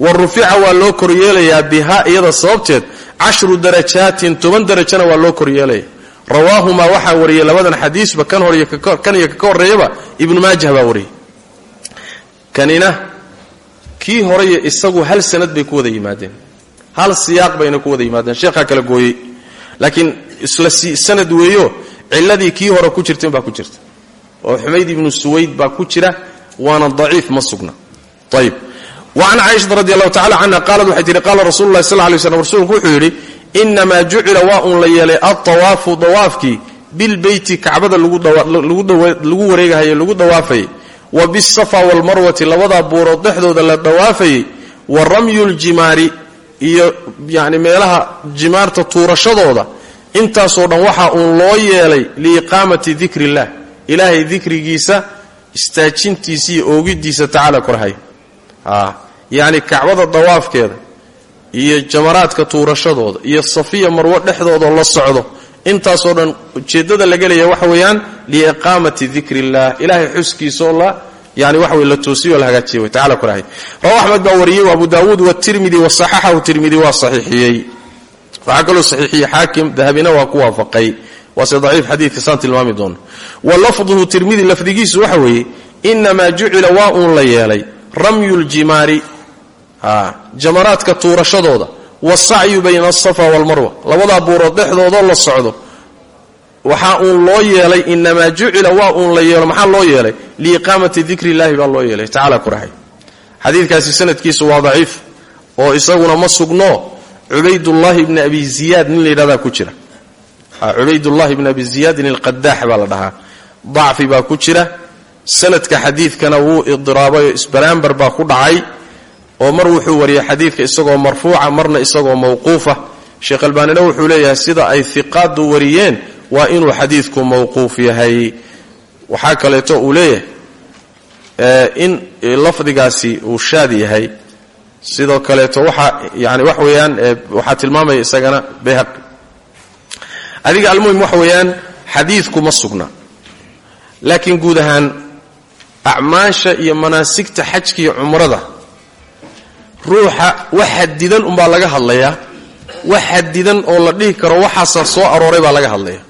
Wa rufica waa loo koryeelayaa bihaa iyada sababteed cashru darajaatin toban darajana waa loo koryeelaya rawaahumaa waxaa wariyay labadan xadiisba kan hor kan iyo kaka horreeyaba ibnu maajah baa wariyay. Kanina kii horeye isagu hal sanad bay ku wada yimaadeen. Hal siyaaq bayna ku wada yimaadeen. Sheekhaa kala gooyey. Laakiin isla sanad weeyo ciladii kii hore ku jirta baa ku jirta oo xumayd ibnu suwayd baa ku jira waana daciif ma sugna. Ayb wacan caaishata radi allahu tacala canha qaalad waxay tihi qaala rasulu lahi sal ly slam rasuulku wuxuu yidhi inamaa jucila waa uun la yeelay altawaafu dawaafkii bilbeyti kacbada lagu wareegahaye lagu dawaafayay. Wa bisafa walmarwati labadaa buurood dhexdooda la dawaafayay. Wa ramyu ljimaari iyo yani meelaha jimaarta tuurashadooda intaasoo dhan waxaa uun loo yeelay liiqaamati dikri illah ilaahay dikrigiisa istaajintiisa oogidiisa tacaala korhay. Yacni kacbada dawaafkeeda iyo jamaraadka tuurashadooda iyo safiya marwo dhexdooda la socdo intaasoo dhan ujeeddada laga leeya waxa weeyaan liiqaamati dikri illah ilaahay xuskiisaoo la yani waxa wey la toosiyo la hagaajiya tacala korhay. Rawa axmed baa wariyey abu daawuud watirmidi wasaxaxahu tirmidi waa saxiixiyey. Waxaa kaloo saxiixiyey xaakim dahabina waa ku waafaqay waase daciif xadiidka saan tilmaami doono wa lafduhu tirmidi lafdigiisu waxa weeye inamaa jucila waa uun la yeelay ramyu ljimaari jamaraadka tuurashadooda wasacyu bayna asafa walmarwa labadaa buurood dhexdoodoo la socdo waxaa uun loo yeelay inamaa jucila waa uun la yeelo maxaa loo yeelay? Liiqaamati dikri illahi baa loo yeelay. Tacala kurahay xadiidkaasi sanadkiisu waa daciif oo isaguna ma sugno cubaydullaahi bni abi ziyaad nin ku jira cubaydullahi bni abi ziyaadin alqadaax baa la dhahaa. Dacfi baa ku jira. Sanadka xadiidkana wuu idiraabay oo isbaraambar baa ku dhacay oo mar wuxuu wariyay xadiidka isagoo marfuuca marna isagoo mawquufa. Sheekh albaanina wuxuu leeyahay sida ay hiqaadu wariyeen waa inuu xadiidku mawquuf yahay. Waxaa kaleeto uu leeyahay in lafdigaasi uu shaad yahay. Sidoo kaleeto waxa yani wax weeyaan waxaa tilmaamaya isagana bayhaqi adiga almuhim waxa weeyaan xadiidku ma sugna. Laakiin guud ahaan acmaasha iyo manaasigta xajka iyo cumrada ruuxa wax xadidan umbaa laga hadlayaa wax xadidan oo la dhihi karo waxaasaa soo arooray baa laga hadlaya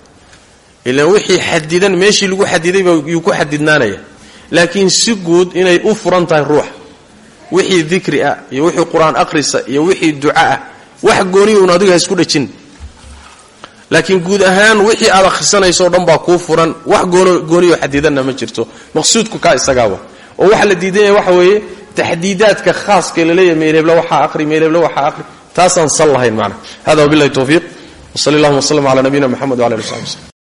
ilaan wixii xadidan meeshii lagu xadiday yuu ku xadidnaanaya. Laakiin si guud inay u furan tahay ruuxa wixii dikri ah iyo wixii qur'aan akhrisa iyo wixii duca ah wax gooniya un adiga ha isku dhajin laakiin guud ahaan wixii aad akhrisanayso o dhan baa kuu furan. Wax gooniyo xadidanna ma jirto. Maqsuudku kaa isagaaba oo waxa la diidan yahay waxa weeye taxdiidaadka khaaska la leeyahay meeleebla waxaa aqri meeleebla waxaa aqri. Taasaan sal lahayn macna. Hada wabillahi towfiiq wsali allahuma wslm cala nabiyina mxamed wala ali w saxbi wslm